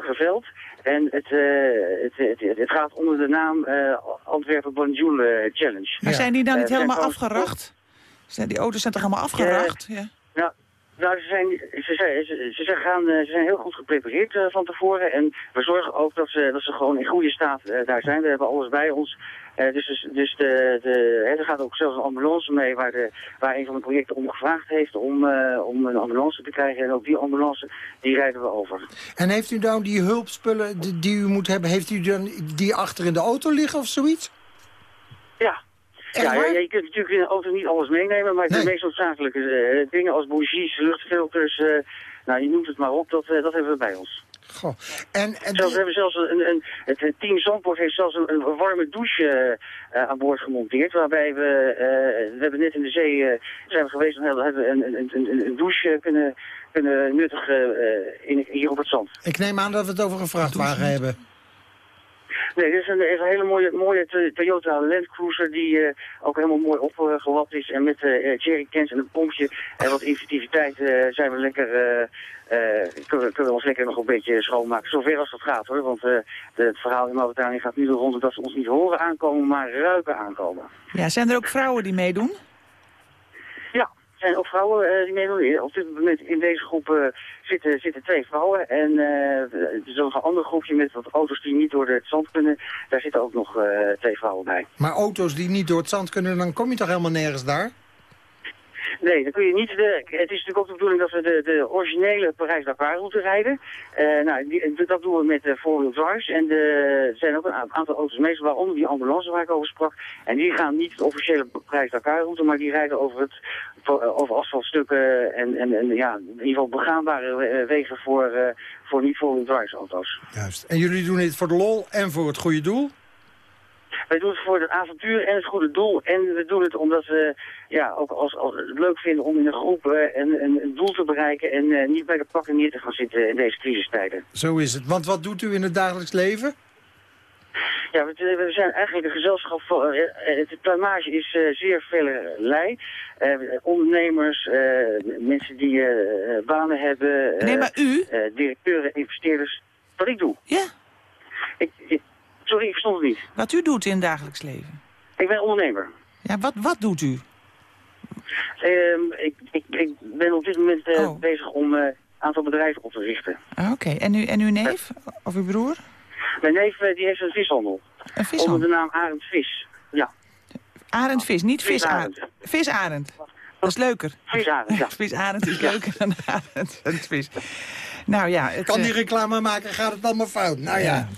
geveld. En het, eh, het, het, het, het gaat onder de naam eh, Antwerpen Bonjour eh, Challenge. Maar zijn die nou Eh, niet helemaal afgeracht? Zijn die auto's zijn toch helemaal afgeracht? Ja. Nou, nou ze, zijn, ze, zijn, ze, zijn gaan, eh, ze zijn heel goed geprepareerd van tevoren. En we zorgen ook dat ze, dat ze gewoon in goede staat eh, daar zijn. We hebben alles bij ons. Eh, dus dus, dus de, gaat ook zelfs een ambulance mee waar, de, waar een van de projecten om gevraagd heeft om, eh, om een ambulance te krijgen. En ook die ambulance, die rijden we over. En heeft u nou die hulpspullen die, die u moet hebben... heeft u dan die achter in de auto liggen of zoiets? Ja. Ja, je kunt natuurlijk in een auto niet alles meenemen, maar Nee. de meest noodzakelijke eh, dingen als bougies, luchtfilters, eh, nou je noemt het maar op, dat, dat hebben we bij ons. Goh. En, en Zelfs, die- hebben zelfs een, een, het het team Zandpoort heeft zelfs een, een warme douche eh, aan boord gemonteerd. Waarbij we, eh, we hebben net in de zee eh, zijn we geweest en hebben hebben we een, een, een, een douche kunnen, kunnen nuttigen eh, in, hier op het zand. ik neem aan dat we het over een vrachtwagen hebben. Nee, dit is een, is een hele mooie, mooie Toyota Land Cruiser die uh, ook helemaal mooi opgelapt is. En met uh, jerrycans en een pompje en wat inventiviteit zijn we lekker... kunnen, we ons lekker nog een beetje schoonmaken. Zover als dat gaat hoor. Want het verhaal in Mauritanië gaat nu de ronde dat ze ons niet horen aankomen, maar ruiken aankomen. Ja, zijn er ook vrouwen die meedoen? Zijn ook vrouwen uh, die meedoen. Op dit moment in deze groep uh, zitten, zitten twee vrouwen. En uh, er is nog een ander groepje met wat auto's die niet door het zand kunnen. Daar zitten ook nog twee vrouwen bij. Maar auto's die niet door het zand kunnen, dan kom je toch helemaal nergens daar? Nee, dan kun je niet. Het is natuurlijk ook de bedoeling dat we de, de originele Parijs-Dakar-route rijden. Uh, nou, die, dat doen we met de four-wheel drives. En er zijn ook een aantal auto's meestal, waaronder die ambulance waar ik over sprak. En die gaan niet de officiële Parijs-Dakar-route, maar die rijden over, het, over asfaltstukken en, en, en ja, in ieder geval begaanbare wegen voor, uh, voor niet drives auto's. Juist. En jullie doen dit voor de lol en voor het goede doel? Wij doen het voor het avontuur en het goede doel. En we doen het omdat we ja, ook als, als het leuk vinden om in een groep uh, een, een, doel te bereiken... en uh, niet bij de pakken neer te gaan zitten in deze crisistijden. Zo is het. Want wat doet u in het dagelijks leven? Ja, we, we zijn eigenlijk een gezelschap van... Uh, het plumage is zeer velerlei. ondernemers, mensen die banen hebben... nee, maar u? directeuren, investeerders. Wat ik doe? Ja. Ik, ik, Sorry, ik verstond het niet. Wat u doet in het dagelijks leven? Ik ben ondernemer. Ja, wat, wat doet u? Um, ik, ik, ik, ben op dit moment uh, oh. bezig om een uh, aantal bedrijven op te richten. Ah, Oké, okay. en, u, en uw neef? Of uw broer? Mijn neef uh, die heeft een vishandel. Een vishandel? Onder de naam Arend Vis, ja. Arend Vis, niet Visarend. Visarend. Dat is leuker. Visarend, ja. Visarend is leuker dan Arend Vis. Nou ja... Het, kan die reclame maken, gaat het allemaal fout. Nou ja. ja.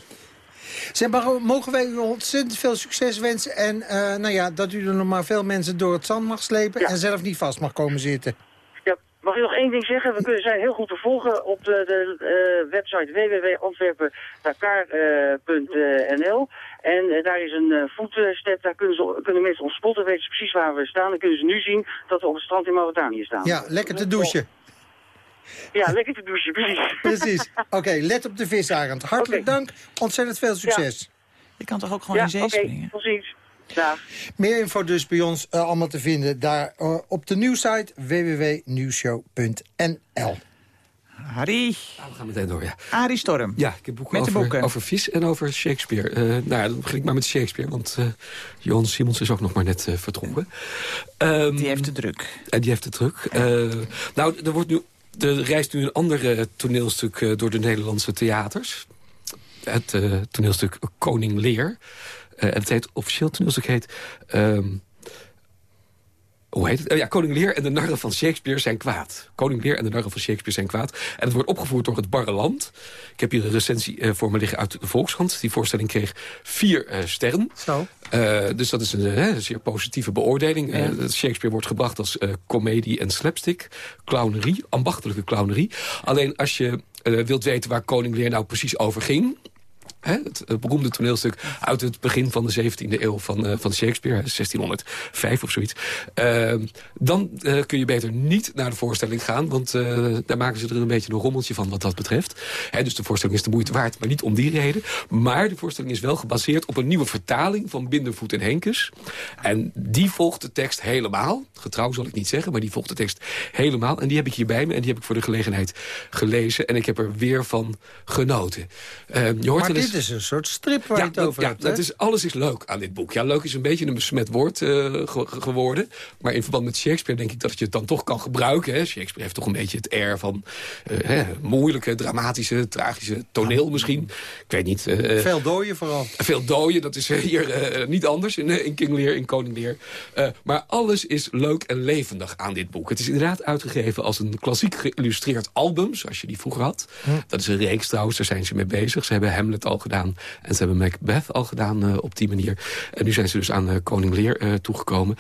Zeg, maar mogen wij u ontzettend veel succes wensen. En uh, nou ja, dat u er nog maar veel mensen door het zand mag slepen... en zelf niet vast mag komen zitten. Ja, mag ik nog één ding zeggen? We kunnen zijn heel goed te volgen op de, de uh, website www.antwerpen.nl. en daar is een voetstep, daar kunnen, ze, kunnen mensen ons spotten, weten ze precies waar we staan. Dan kunnen ze nu zien dat we op het strand in Mauritanië staan. Ja, lekker te douchen. Ja, lekker te douchen, precies. Precies. Oké, let op de visarend. Hartelijk dank. Ontzettend veel succes. Je kan toch ook gewoon in zee okay, springen? precies. Ja. Meer info dus bij ons uh, allemaal te vinden daar uh, op de nieuwsite www.nieuwshow.nl. Harry. Nou, we gaan meteen door, ja. Harry Storm. Ja, ik heb boeken, Met over, boeken. over vis en over Shakespeare. Uh, nou ja, dan begin ik maar met Shakespeare, want uh, Johan Simons is ook nog maar net uh, vertrokken. Um, die heeft de druk. En die heeft de druk. nou, er wordt nu er reist nu een ander uh, toneelstuk uh, door de Nederlandse theaters. Het uh, toneelstuk Koning Leer. het heet, officieel toneelstuk heet... Um, hoe heet het? ja, Koning Lear en de narren van Shakespeare zijn kwaad. Koning Lear en de narren van Shakespeare zijn kwaad. En het wordt opgevoerd door het Barre Land. Ik heb hier een recensie uh, voor me liggen uit de Volkskrant. Die voorstelling kreeg vier uh, sterren. Zo. Uh, dus dat is een zeer positieve beoordeling. Ja. Shakespeare wordt gebracht als comedie en slapstick. Clownerie, ambachtelijke clownerie. Alleen als je wilt weten waar Koning Lear nou precies over ging het, beroemde toneelstuk uit het begin van de 17e eeuw van, uh, van Shakespeare, 1605 of zoiets. Uh, dan uh, kun je beter niet naar de voorstelling gaan, want uh, daar maken ze er een beetje een rommeltje van wat dat betreft. dus de voorstelling is de moeite waard, maar niet om die reden. Maar de voorstelling is wel gebaseerd op een nieuwe vertaling van Bindervoet en Henkes. En die volgt de tekst helemaal. Getrouw zal ik niet zeggen, maar die volgt de tekst helemaal. En die heb ik hier bij me en die heb ik voor de gelegenheid gelezen. En ik heb er weer van genoten. je hoort maar dit is een soort strip waar ja, je het over ja, hebt. Dat is, alles is leuk aan dit boek. Ja, leuk is een beetje een besmet woord uh, ge geworden. Maar in verband met Shakespeare denk ik dat je het dan toch kan gebruiken. Hè. Shakespeare heeft toch een beetje het air van uh, hè, moeilijke, dramatische, tragische toneel misschien. Ik weet niet. Uh, veel dooien vooral. Veel dooien, dat is hier niet anders in, in King Lear, in Koning Lear. maar alles is leuk en levendig aan dit boek. Het is inderdaad uitgegeven als een klassiek geïllustreerd album, zoals je die vroeger had. Hm. Dat is een reeks trouwens, daar zijn ze mee bezig. Ze hebben Hamlet al gedaan. En ze hebben Macbeth al gedaan uh, op die manier. En nu zijn ze dus aan uh, Koning Lear uh, toegekomen.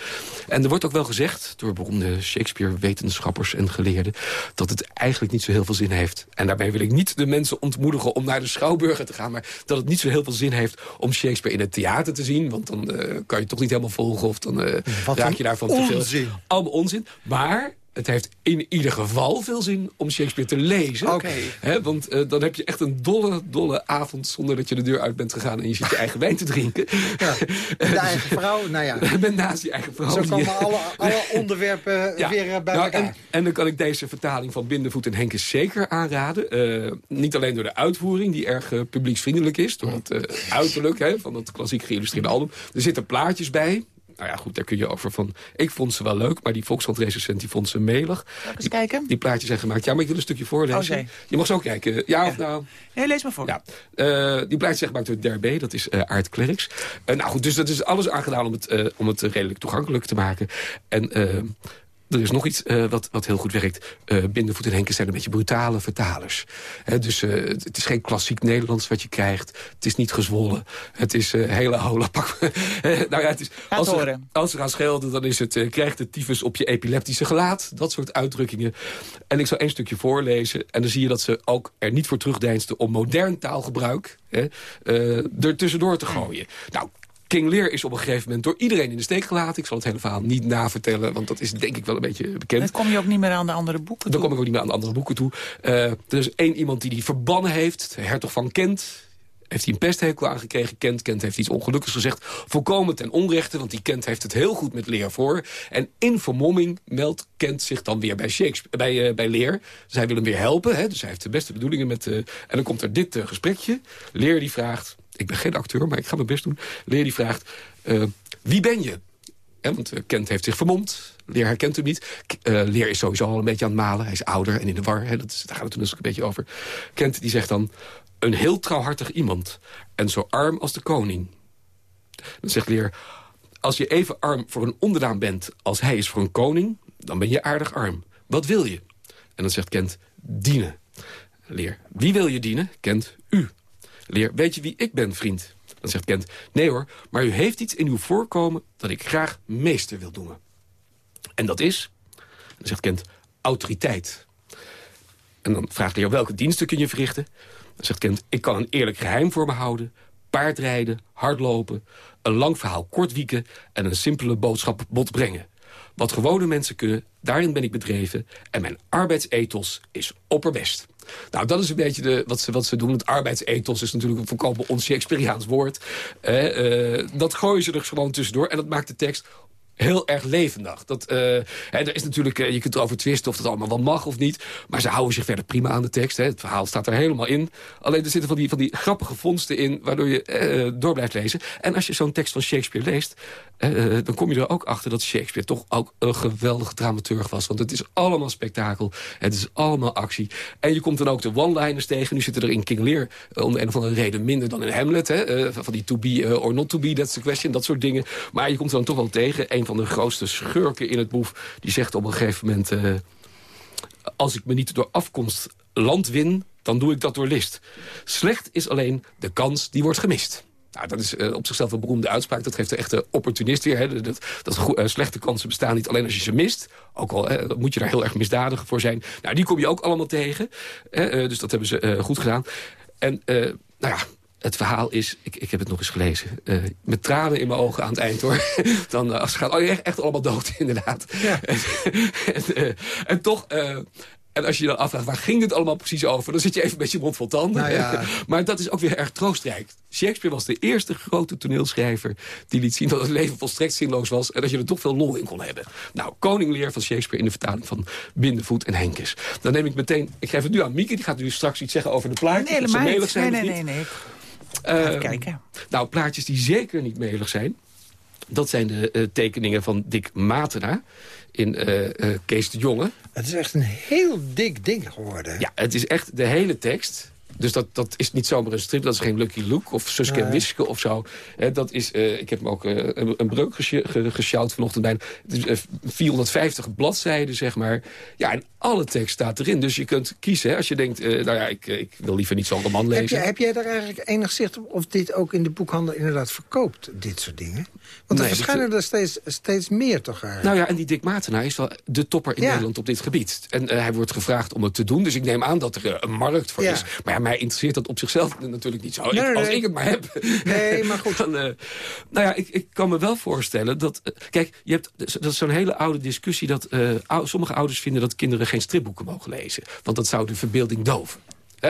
En er wordt ook wel gezegd door beroemde Shakespeare-wetenschappers en geleerden... dat het eigenlijk niet zo heel veel zin heeft. En daarbij wil ik niet de mensen ontmoedigen om naar de Schouwburgen te gaan... maar dat het niet zo heel veel zin heeft om Shakespeare in het theater te zien. Want dan kan je toch niet helemaal volgen of dan raak je daarvan te veel. Allemaal onzin. Maar het heeft in ieder geval veel zin om Shakespeare te lezen. Hè, want eh, dan heb je echt een dolle, dolle avond... zonder dat je de deur uit bent gegaan en je zit je eigen wijn te drinken. Ja. De eigen vrouw, nou ja. Met naast je eigen vrouw. Zo komen alle, alle onderwerpen Ja. weer eh, bij Nou, elkaar. en, en dan kan ik deze vertaling van Bindevoet en Henkes zeker aanraden. Eh, niet alleen door de uitvoering, die erg publieksvriendelijk is. Door het eh, uiterlijk hè, van het klassiek geïllustreerde album. Er zitten plaatjes bij. Nou ja, goed, daar kun je over van... Ik vond ze wel leuk, maar die Volkskrant-recensent die vond ze melig. Eens kijken. Die plaatjes zijn gemaakt. Ja, maar ik wil een stukje voorlezen. Oh, je mag zo kijken. Ja, of nou... Nee, lees maar voor. Ja, eh, die plaatjes zijn gemaakt door Derbe, dat is eh Aart Klerks. Eh, nou goed, dus dat is alles aangedaan om het, om het redelijk toegankelijk te maken. En er is nog iets eh, wat, wat heel goed werkt. Eh Bindervoet en Henkes zijn een beetje brutale vertalers. Dus eh, het is geen klassiek Nederlands wat je krijgt. Het is niet gezwollen. Het is hele hola pak. nou ja, het is, als, ze, als ze gaan schelden, dan is het... krijgt de tyfus op je epileptische gelaat. Dat soort uitdrukkingen. En ik zal één stukje voorlezen. En dan zie je dat ze ook er niet voor terugdeinsten... om modern taalgebruik hè, er tussendoor te gooien. Nou, King Lear is op een gegeven moment door iedereen in de steek gelaten. Ik zal het hele verhaal niet navertellen, want dat is denk ik wel een beetje bekend. Dan kom je ook niet meer aan de andere boeken Dan toe. kom ik ook niet meer aan de andere boeken toe. Eh, er is één iemand die die verbannen heeft. Hertog van Kent. Heeft hij een pesthekel aangekregen. Kent, Kent heeft iets ongelukkigs gezegd. Volkomen ten onrechte, want die Kent heeft het heel goed met Leer voor. En in vermomming meldt Kent zich dan weer bij, Shakespeare, bij, eh, bij Leer. Zij wil hem weer helpen, hè, dus hij heeft de beste bedoelingen met... eh, en dan komt er dit gesprekje. Leer die vraagt... Ik ben geen acteur, maar ik ga mijn best doen. Leer die vraagt... eh, wie ben je? Want eh, Kent heeft zich vermomd. Leer herkent hem niet. Eh, Leer is sowieso al een beetje aan het malen. Hij is ouder en in de war. Hè, dat is, daar gaat het toen dus een beetje over. Kent die zegt dan... Een heel trouwhartig iemand. En zo arm als de koning. Dan zegt Leer... Als je even arm voor een onderdaan bent als hij is voor een koning... dan ben je aardig arm. Wat wil je? En dan zegt Kent... Dienen. Leer. Wie wil je dienen? Kent. U. Leer. Weet je wie ik ben, vriend? Dan zegt Kent. Nee hoor, maar u heeft iets in uw voorkomen... dat ik graag meester wil noemen. En dat is... Dan zegt Kent. Autoriteit. En dan vraagt Leer welke diensten kun je verrichten. Dan zegt Kent, ik kan een eerlijk geheim voor me houden... paardrijden, hardlopen, een lang verhaal kort wieken... en een simpele boodschap bot brengen. Wat gewone mensen kunnen, daarin ben ik bedreven... en mijn arbeidsethos is opperbest. Nou, dat is een beetje de, wat, ze, wat ze doen. Het arbeidsethos is natuurlijk een volkomen on-Shakespeareaans woord. Eh, eh, dat gooien ze er gewoon tussendoor en dat maakt de tekst heel erg levendig. Dat, eh, hè, er is natuurlijk, eh, je kunt erover twisten of dat allemaal wel mag of niet. Maar ze houden zich verder prima aan de tekst. Hè. Het verhaal staat er helemaal in. Alleen er zitten van die, van die grappige vondsten in... waardoor je eh, door blijft lezen. En als je zo'n tekst van Shakespeare leest... dan kom je er ook achter dat Shakespeare toch ook een geweldige dramaturg was. Want het is allemaal spektakel. Het is allemaal actie. En je komt dan ook de one-liners tegen. Nu zitten er in King Lear om de een of andere reden minder dan in Hamlet. Hè. van die to be or not to be, that's the question. Dat soort dingen. Maar je komt er dan toch wel tegen. Van de grootste schurken in het boef... die zegt op een gegeven moment... eh, als ik me niet door afkomst land win, dan doe ik dat door list. Slecht is alleen de kans die wordt gemist. Nou, dat is eh, op zichzelf een beroemde uitspraak. Dat geeft de echte opportunist weer. Hè. Dat, dat eh, slechte kansen bestaan niet alleen als je ze mist. Ook al eh, moet je daar heel erg misdadig voor zijn. Nou, die kom je ook allemaal tegen. hè. Dus dat hebben ze goed gedaan. En nou ja, het verhaal is, ik, ik heb het nog eens gelezen... eh, met tranen in mijn ogen aan het eind, hoor. Dan, eh, als het gaat, oh, echt, echt allemaal dood, inderdaad. En, en, eh, en toch... en als je je dan afvraagt, waar ging het allemaal precies over? Dan zit je even met je mond vol tanden. Nou ja. maar dat is ook weer erg troostrijk. Shakespeare was de eerste grote toneelschrijver... die liet zien dat het leven volstrekt zinloos was... en dat je er toch veel lol in kon hebben. Nou, Koning Lear van Shakespeare in de vertaling van Bindevoet en Henkes. Dan neem ik meteen... Ik geef het nu aan Mieke, die gaat nu straks iets zeggen over de plaatjes. Nee, helemaal niet. Nee, nee, nee, nee. Ehm, Even kijken. Nou, plaatjes die zeker niet melig zijn... dat zijn de eh, tekeningen van Dick Matena in eh, eh, Kees de Jonge. Het is echt een heel dik ding geworden. Ja, het is echt de hele tekst. Dus dat, dat is niet zomaar een strip, dat is geen Lucky Luke of Suske en Nee. Wiske of zo. Dat is, eh, ik heb hem ook eh, een, een breuk gesj- ge- gesjouwd vanochtend bij. Is eh, 450 bladzijden, zeg maar. Ja, en alle tekst staat erin. Dus je kunt kiezen, hè, als je denkt... nou ja, ik, ik wil liever niet zo'n roman Heb, lezen. je, heb jij daar eigenlijk enig zicht op of dit ook in de boekhandel inderdaad verkoopt, dit soort dingen? Want er Nee, verschijnen er steeds, steeds meer toch eigenlijk. Nou ja, en die Dick Matena is wel de topper in Ja. Nederland op dit gebied. En hij wordt gevraagd om het te doen. Dus ik neem aan dat er een markt voor Ja. is. Maar ja, mij interesseert dat op zichzelf natuurlijk niet zo. Nee, Als nee. ik het maar heb. Nee, maar goed. Dan, eh, nou ja, ik, ik kan me wel voorstellen dat... eh, kijk, je hebt, dat is zo'n hele oude discussie... dat ou- sommige ouders vinden dat kinderen geen stripboeken mogen lezen. Want dat zou de verbeelding doven.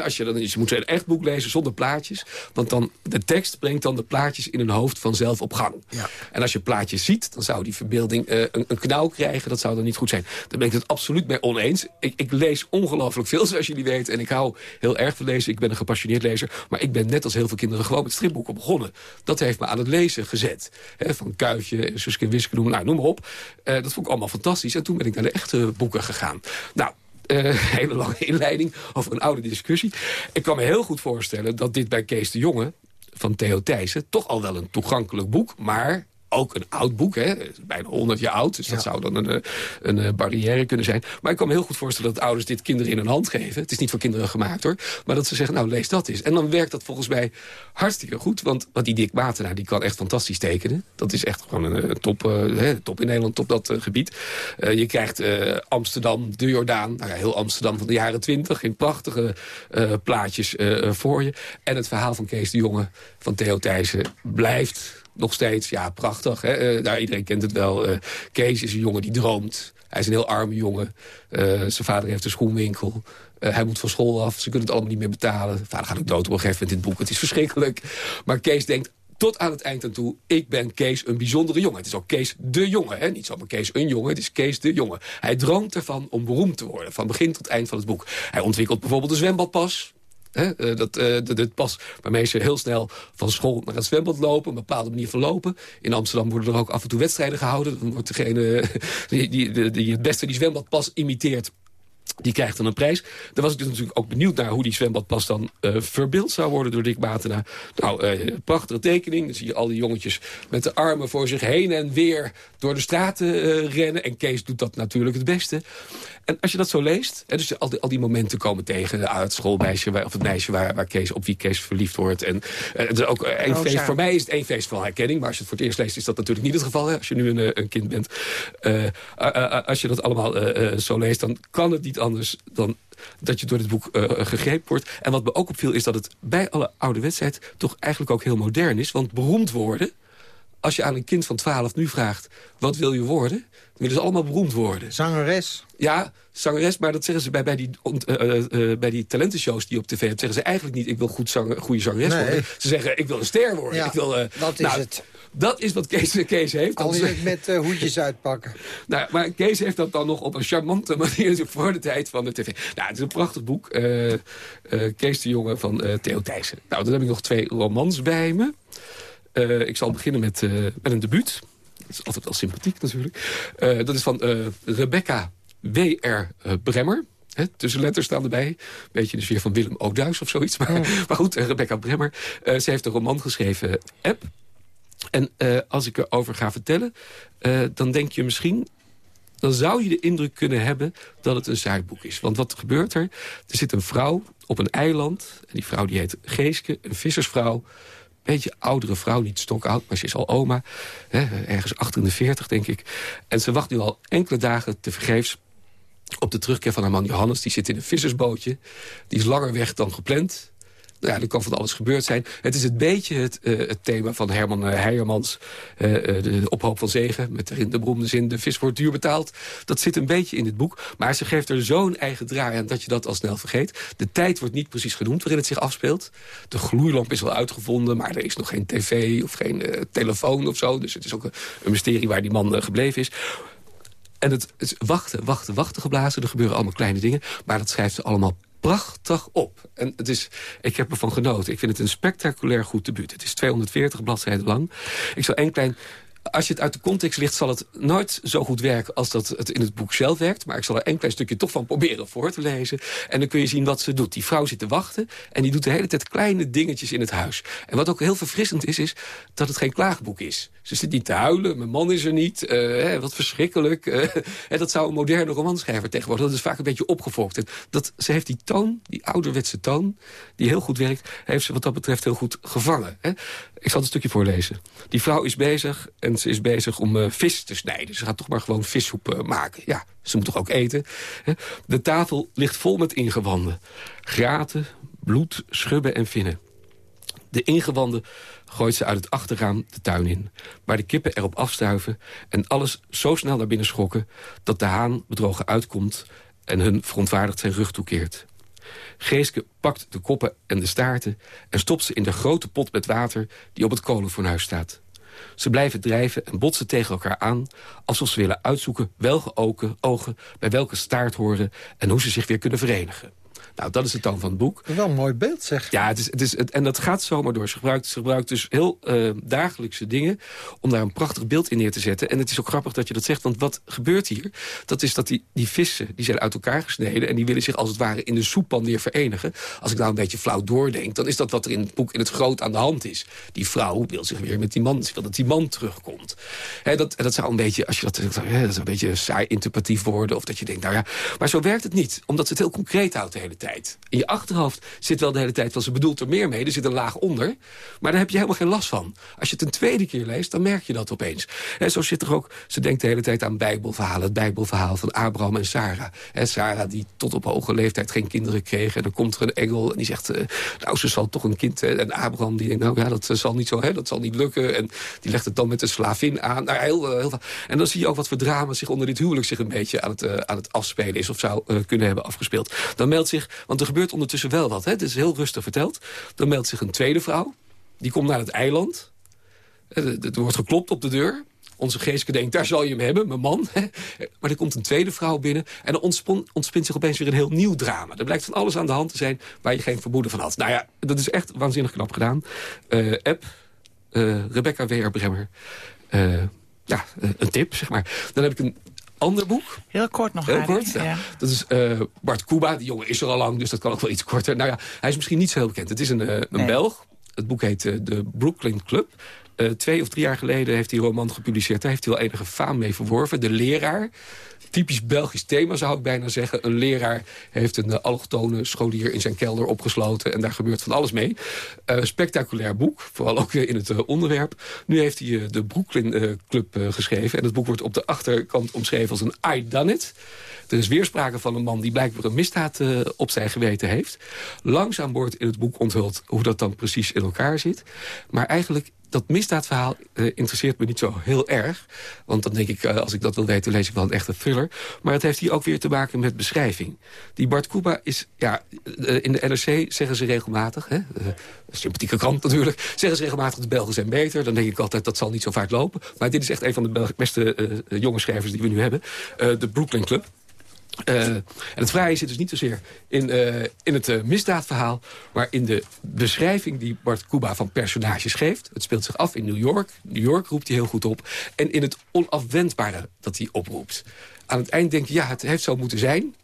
Als je, dan, je moet een echt boek lezen zonder plaatjes. Want dan, de tekst brengt dan de plaatjes in hun hoofd vanzelf op gang. Ja. En als je plaatjes ziet, dan zou die verbeelding eh, een, een knauw krijgen. Dat zou dan niet goed zijn. Daar ben ik het absoluut mee oneens. Ik, ik lees ongelooflijk veel, zoals jullie weten. En ik hou heel erg van lezen. Ik ben een gepassioneerd lezer. Maar ik ben net als heel veel kinderen gewoon met stripboeken begonnen. Dat heeft me aan het lezen gezet. Van Kuifje, Suske en Wiske, noem, nou, noem maar op. Eh, dat vond ik allemaal fantastisch. En toen ben ik naar de echte boeken gegaan. Nou, eh, hele lange inleiding over een oude discussie. Ik kan me heel goed voorstellen dat dit bij Kees de Jonge van Theo Thijssen... toch al wel een toegankelijk boek, maar ook een oud boek. Hè? Bijna 100 jaar oud, dus dat zou dan een, eh, een, eh, barrière kunnen zijn. Maar ik kan me heel goed voorstellen dat ouders dit kinderen in hun hand geven. Het is niet voor kinderen gemaakt hoor. Maar dat ze zeggen, nou lees dat eens. En dan werkt dat volgens mij hartstikke goed. Want, want die Dick Matenaar, die kan echt fantastisch tekenen. Dat is echt gewoon een, eh, top, hè, top in Nederland, op dat gebied. Je krijgt Amsterdam, de Jordaan. Nou ja, heel Amsterdam van de jaren 20. In prachtige plaatjes voor je. En het verhaal van Kees de Jonge van Theo Thijssen blijft nog steeds, ja, prachtig. Hè? Eh, nou, iedereen kent het wel. Eh, Kees is een jongen die droomt. Hij is een heel arme jongen. Eh, zijn vader heeft een schoenwinkel. Hij moet van school af. Ze kunnen het allemaal niet meer betalen. Vader gaat ook dood op een gegeven moment in het boek. Het is verschrikkelijk. Maar Kees denkt tot aan het eind aan toe... ik ben Kees een bijzondere jongen. Het is ook Kees de jongen. Hè? Niet zomaar Kees een jongen, het is Kees de jongen. Hij droomt ervan om beroemd te worden. Van begin tot eind van het boek. Hij ontwikkelt bijvoorbeeld een zwembadpas... Hè, eh, dat, eh, de, de pas waarmee ze heel snel van school naar het zwembad lopen. Een bepaalde manier van lopen. In Amsterdam worden er ook af en toe wedstrijden gehouden. Dan wordt degene die, die, die, het beste die zwembadpas imiteert... Die krijgt dan een prijs. Daar was ik dus natuurlijk ook benieuwd naar hoe die zwembadpas dan eh verbeeld zou worden door Dick Matenaar. Nou, prachtige tekening. Dan zie je al die jongetjes met de armen voor zich heen en weer door de straten rennen. En Kees doet dat natuurlijk het beste. En als je dat zo leest, hè, dus al die, al die momenten komen tegen... ah, het schoolmeisje waar- of het meisje waar, waar Kees, op wie Kees verliefd wordt. En eh, het is ook eh, één feest, voor mij is het één feest van herkenning. Maar als je het voor het eerst leest, is dat natuurlijk niet het geval. Hè, als je nu een, eh, een kind bent. Als je dat allemaal zo leest, dan kan het niet anders dan dat je door dit boek gegrepen wordt. En wat me ook opviel is dat het bij alle ouderwetsheid... toch eigenlijk ook heel modern is. Want beroemd worden als je aan een kind van 12 nu vraagt... wat wil je worden? Dan willen ze allemaal beroemd worden. Zangeres. Ja, zangeres, maar dat zeggen ze bij, bij, die, eh, eh, eh, bij die talentenshows die je op tv hebt... zeggen ze eigenlijk niet, ik wil goed zanger, goede zangeres Nee. worden. Ze zeggen, ik wil een ster worden. Ja, ik wil, eh, dat is nou, het. Dat is wat Kees, Kees heeft. Al is- met hoedjes uitpakken. nou, maar Kees heeft dat dan nog op een charmante manier voor de tijd van de tv. Nou, het is een prachtig boek. Kees de Jonge van Theo Thijssen. Nou, dan heb ik nog twee romans bij me. Eh, ik zal beginnen met, eh, met een debuut. Dat is altijd wel sympathiek natuurlijk. Eh, dat is van Rebecca W.R. Bremmer. Hè, tussen letters staan erbij. Een beetje in de sfeer van Willem Ookduis of zoiets. Maar, maar goed, Rebecca Bremmer. Ze heeft een roman geschreven, App. En als ik erover ga vertellen, dan denk je misschien... dan zou je de indruk kunnen hebben dat het een zuidboek is. Want wat gebeurt er? Er zit een vrouw op een eiland. En die vrouw die heet Geeske, een vissersvrouw. Beetje oudere vrouw, niet stokoud, maar ze is al oma. Hè, ergens achter in de veertig, denk ik. En ze wacht nu al enkele dagen tevergeefs op de terugkeer van haar man Johannes. Die zit in een vissersbootje. Die is langer weg dan gepland. Ja, er kan van alles gebeurd zijn. Het is een beetje het, eh, het thema van Herman eh, Heijermans. eh, de ophoop van zegen. Met de beroemde zin, de vis wordt duur betaald. Dat zit een beetje in dit boek. Maar ze geeft er zo'n eigen draai aan dat je dat al snel vergeet. De tijd wordt niet precies genoemd waarin het zich afspeelt. De gloeilamp is wel uitgevonden, maar er is nog geen tv of geen telefoon of zo. Dus het is ook een, mysterie waar die man gebleven is. En het, het wachten, wachten, wachten geblazen. Er gebeuren allemaal kleine dingen. Maar dat schrijft ze allemaal prachtig op. En het is, ik heb ervan genoten. Ik vind het een spectaculair goed debuut. Het is 240 bladzijden lang. Ik zal één klein... Als je het uit de context ligt, zal het nooit zo goed werken... als dat het in het boek zelf werkt. Maar ik zal er één klein stukje toch van proberen voor te lezen. En dan kun je zien wat ze doet. Die vrouw zit te wachten en die doet de hele tijd kleine dingetjes in het huis. En wat ook heel verfrissend is, is dat het geen klaagboek is. Ze zit niet te huilen, mijn man is er niet. eh, wat verschrikkelijk. eh, en dat zou een moderne romanschrijver tegenwoordig. Dat is vaak een beetje opgefokt. Dat, ze heeft die toon, die ouderwetse toon, die heel goed werkt... heeft ze wat dat betreft heel goed gevangen. Hè. Ik zal het een stukje voorlezen. Die vrouw is bezig en ze is bezig om eh, vis te snijden. Ze gaat toch maar gewoon vissoep eh, maken. Ja, ze moet toch ook eten. Hè. De tafel ligt vol met ingewanden. Graten, bloed, schubben en vinnen. De ingewanden gooit ze uit het achterraam de tuin in. Waar de kippen erop afstuiven en alles zo snel naar binnen schokken... dat de haan bedrogen uitkomt en hun verontwaardigd zijn rug toekeert. Geeske pakt de koppen en de staarten... en stopt ze in de grote pot met water die op het kolenfornuis staat. Ze blijven drijven en botsen tegen elkaar aan... alsof ze willen uitzoeken welke ogen bij welke staart horen... en hoe ze zich weer kunnen verenigen. Nou, dat is de toon van het boek. Wel een mooi beeld, zeg. Ja, het is, het is, het, en dat gaat zomaar door. Ze gebruikt, ze gebruikt dus heel uh, dagelijkse dingen... om daar een prachtig beeld in neer te zetten. En het is ook grappig dat je dat zegt, want wat gebeurt hier? Dat is dat die, die vissen, die zijn uit elkaar gesneden... en die willen zich als het ware in de soeppan weer verenigen. Als ik nou een beetje flauw doordenk... dan is dat wat er in het boek in het groot aan de hand is. Die vrouw wil zich weer met die man... wil dat die man terugkomt. He, dat, dat zou een beetje, als je dat, dat is een beetje saai interpretatief worden... of dat je denkt, nou ja... maar zo werkt het niet, omdat ze het heel concreet houdt de hele tijd. In je achterhoofd zit wel de hele tijd van ze bedoelt er meer mee. Er zit een laag onder. Maar daar heb je helemaal geen last van. Als je het een tweede keer leest, dan merk je dat opeens. En zo zit er ook, ze denkt de hele tijd aan bijbelverhalen. Het bijbelverhaal van Abraham en Sarah. En Sarah die tot op hoge leeftijd geen kinderen kreeg. En dan komt er een engel en die zegt, uh, nou ze zal toch een kind. En Abraham die denkt, nou ja, dat zal niet zo, hè, dat zal niet lukken. En die legt het dan met een slavin aan. Nou, heel, heel, en dan zie je ook wat voor drama zich onder dit huwelijk zich een beetje aan het, uh, aan het afspelen is. Of zou kunnen hebben afgespeeld. Dan meldt zich, want er gebeurt ondertussen wel wat. Hè? Het is heel rustig verteld. Dan meldt zich een tweede vrouw. Die komt naar het eiland. Er wordt geklopt op de deur. Onze geestke denkt, daar zal je hem hebben, mijn man. Maar er komt een tweede vrouw binnen. En dan ontspint zich opeens weer een heel nieuw drama. Er blijkt van alles aan de hand te zijn waar je geen vermoeden van had. Nou ja, dat is echt waanzinnig knap gedaan. Uh, App, uh, Rebecca Weerbremmer. Uh, ja, een tip, zeg maar. Dan heb ik een ander boek. Heel kort nog, Heel kort, ja. Dat is uh, Bart Kuba. Die jongen is er al lang, dus dat kan ook wel iets korter. Nou ja, hij is misschien niet zo heel bekend. Het is een, uh, een nee. Belg. Het boek heet uh, De Brooklyn Club. Twee of drie jaar geleden heeft hij een roman gepubliceerd. Daar heeft hij wel enige faam mee verworven. De leraar typisch Belgisch thema, zou ik bijna zeggen. Een leraar heeft een uh, allochtone scholier in zijn kelder opgesloten... en daar gebeurt van alles mee. Uh, spectaculair boek, vooral ook in het onderwerp. Nu heeft hij de Brooklyn Club geschreven... en het boek wordt op de achterkant omschreven als een I done it... Er is weer sprake van een man die blijkbaar een misdaad op zijn geweten heeft. Langzaam wordt in het boek onthuld hoe dat dan precies in elkaar zit. Maar eigenlijk dat misdaadverhaal uh, interesseert me niet zo heel erg. Want dan denk ik, uh, als ik dat wil weten, lees ik wel een echte thriller. Maar het heeft hier ook weer te maken met beschrijving. Die Bart Kuba is, ja, uh, in de NRC zeggen ze regelmatig... Hè, sympathieke krant natuurlijk, zeggen ze regelmatig... de Belgen zijn beter. Dan denk ik altijd, dat zal niet zo vaak lopen. Maar dit is echt een van de beste jonge schrijvers die we nu hebben. de Brooklyn Club. Uh, en het fraaie zit dus niet zozeer in, uh, in het uh, misdaadverhaal... maar in de beschrijving die Bart Kuba van personages geeft. Het speelt zich af in New York. New York roept hij heel goed op. En in het onafwendbare dat hij oproept. Aan het eind denk je, ja, het heeft zo moeten zijn...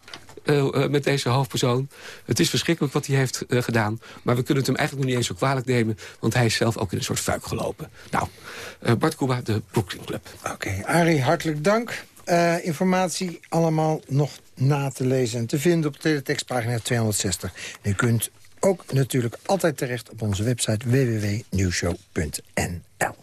met deze hoofdpersoon. Het is verschrikkelijk wat hij heeft gedaan. Maar we kunnen het hem eigenlijk nog niet eens zo kwalijk nemen... want hij is zelf ook in een soort fuik gelopen. Nou, Bart Kuba, de Brooklyn Club. Oké, okay, Arie, hartelijk dank. Uh, informatie allemaal nog na te lezen en te vinden op teletextpagina 260. U kunt ook natuurlijk altijd terecht op onze website www.nieuwshow.nl.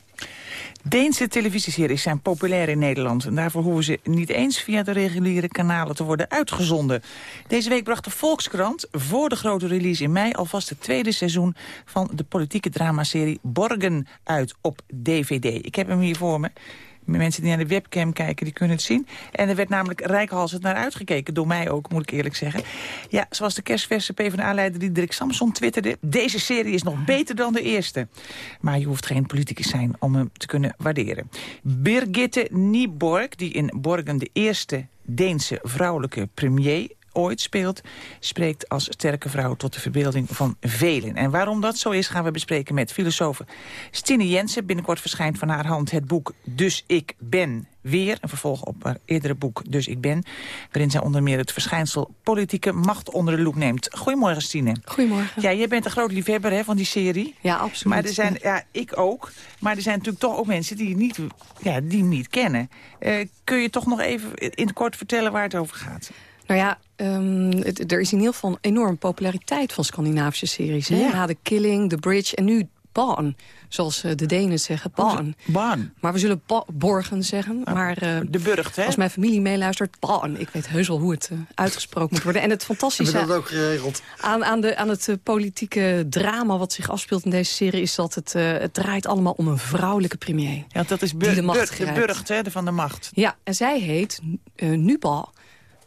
Deense televisieseries zijn populair in Nederland... en daarvoor hoeven ze niet eens via de reguliere kanalen te worden uitgezonden. Deze week bracht de Volkskrant voor de grote release in mei... alvast het tweede seizoen van de politieke dramaserie Borgen uit op DVD. Ik heb hem hier voor me mensen die naar de webcam kijken, die kunnen het zien. En er werd namelijk rijkhalsend naar uitgekeken. Door mij ook, moet ik eerlijk zeggen. Ja, zoals de kerstverse PvdA-leider Diederik Samson twitterde... deze serie is nog beter dan de eerste. Maar je hoeft geen politicus zijn om hem te kunnen waarderen. Birgitte Nieborg, die in Borgen de eerste Deense vrouwelijke premier ooit speelt... spreekt als sterke vrouw tot de verbeelding van velen. En waarom dat zo is, gaan we bespreken met filosoof Stine Jensen. Binnenkort verschijnt van haar hand het boek Dus ik ben weer. Een vervolg op haar eerdere boek Dus ik ben. Waarin zij onder meer het verschijnsel politieke macht onder de loep neemt. Goedemorgen, Stine. Goedemorgen. Ja, jij bent een groot liefhebber hè, van die serie. Ja, absoluut. Maar er zijn, ja, ik ook. Maar er zijn natuurlijk toch ook mensen die niet, ja, die niet kennen. Uh, kun je toch nog even in het kort vertellen waar het over gaat? Nou ja, um, het, er is in ieder geval een enorme populariteit van Scandinavische series. Hè? Ja. Na The Killing, The Bridge en nu baan. Zoals eh, de Denen zeggen, baan. Baan. Maar we zullen ba- borgen zeggen. Maar eh, De burcht, hè? als mijn familie meeluistert, baan. Ik weet heus wel hoe het eh, uitgesproken moet worden. En het fantastische dat ook geregeld? aan, aan, de, aan het politieke drama wat zich afspeelt in deze serie... is dat het, het draait allemaal om een vrouwelijke premier. Ja, dat is Die bur de macht bur- de burcht, hè, de van de macht. Ja, en zij heet uh, Nuba,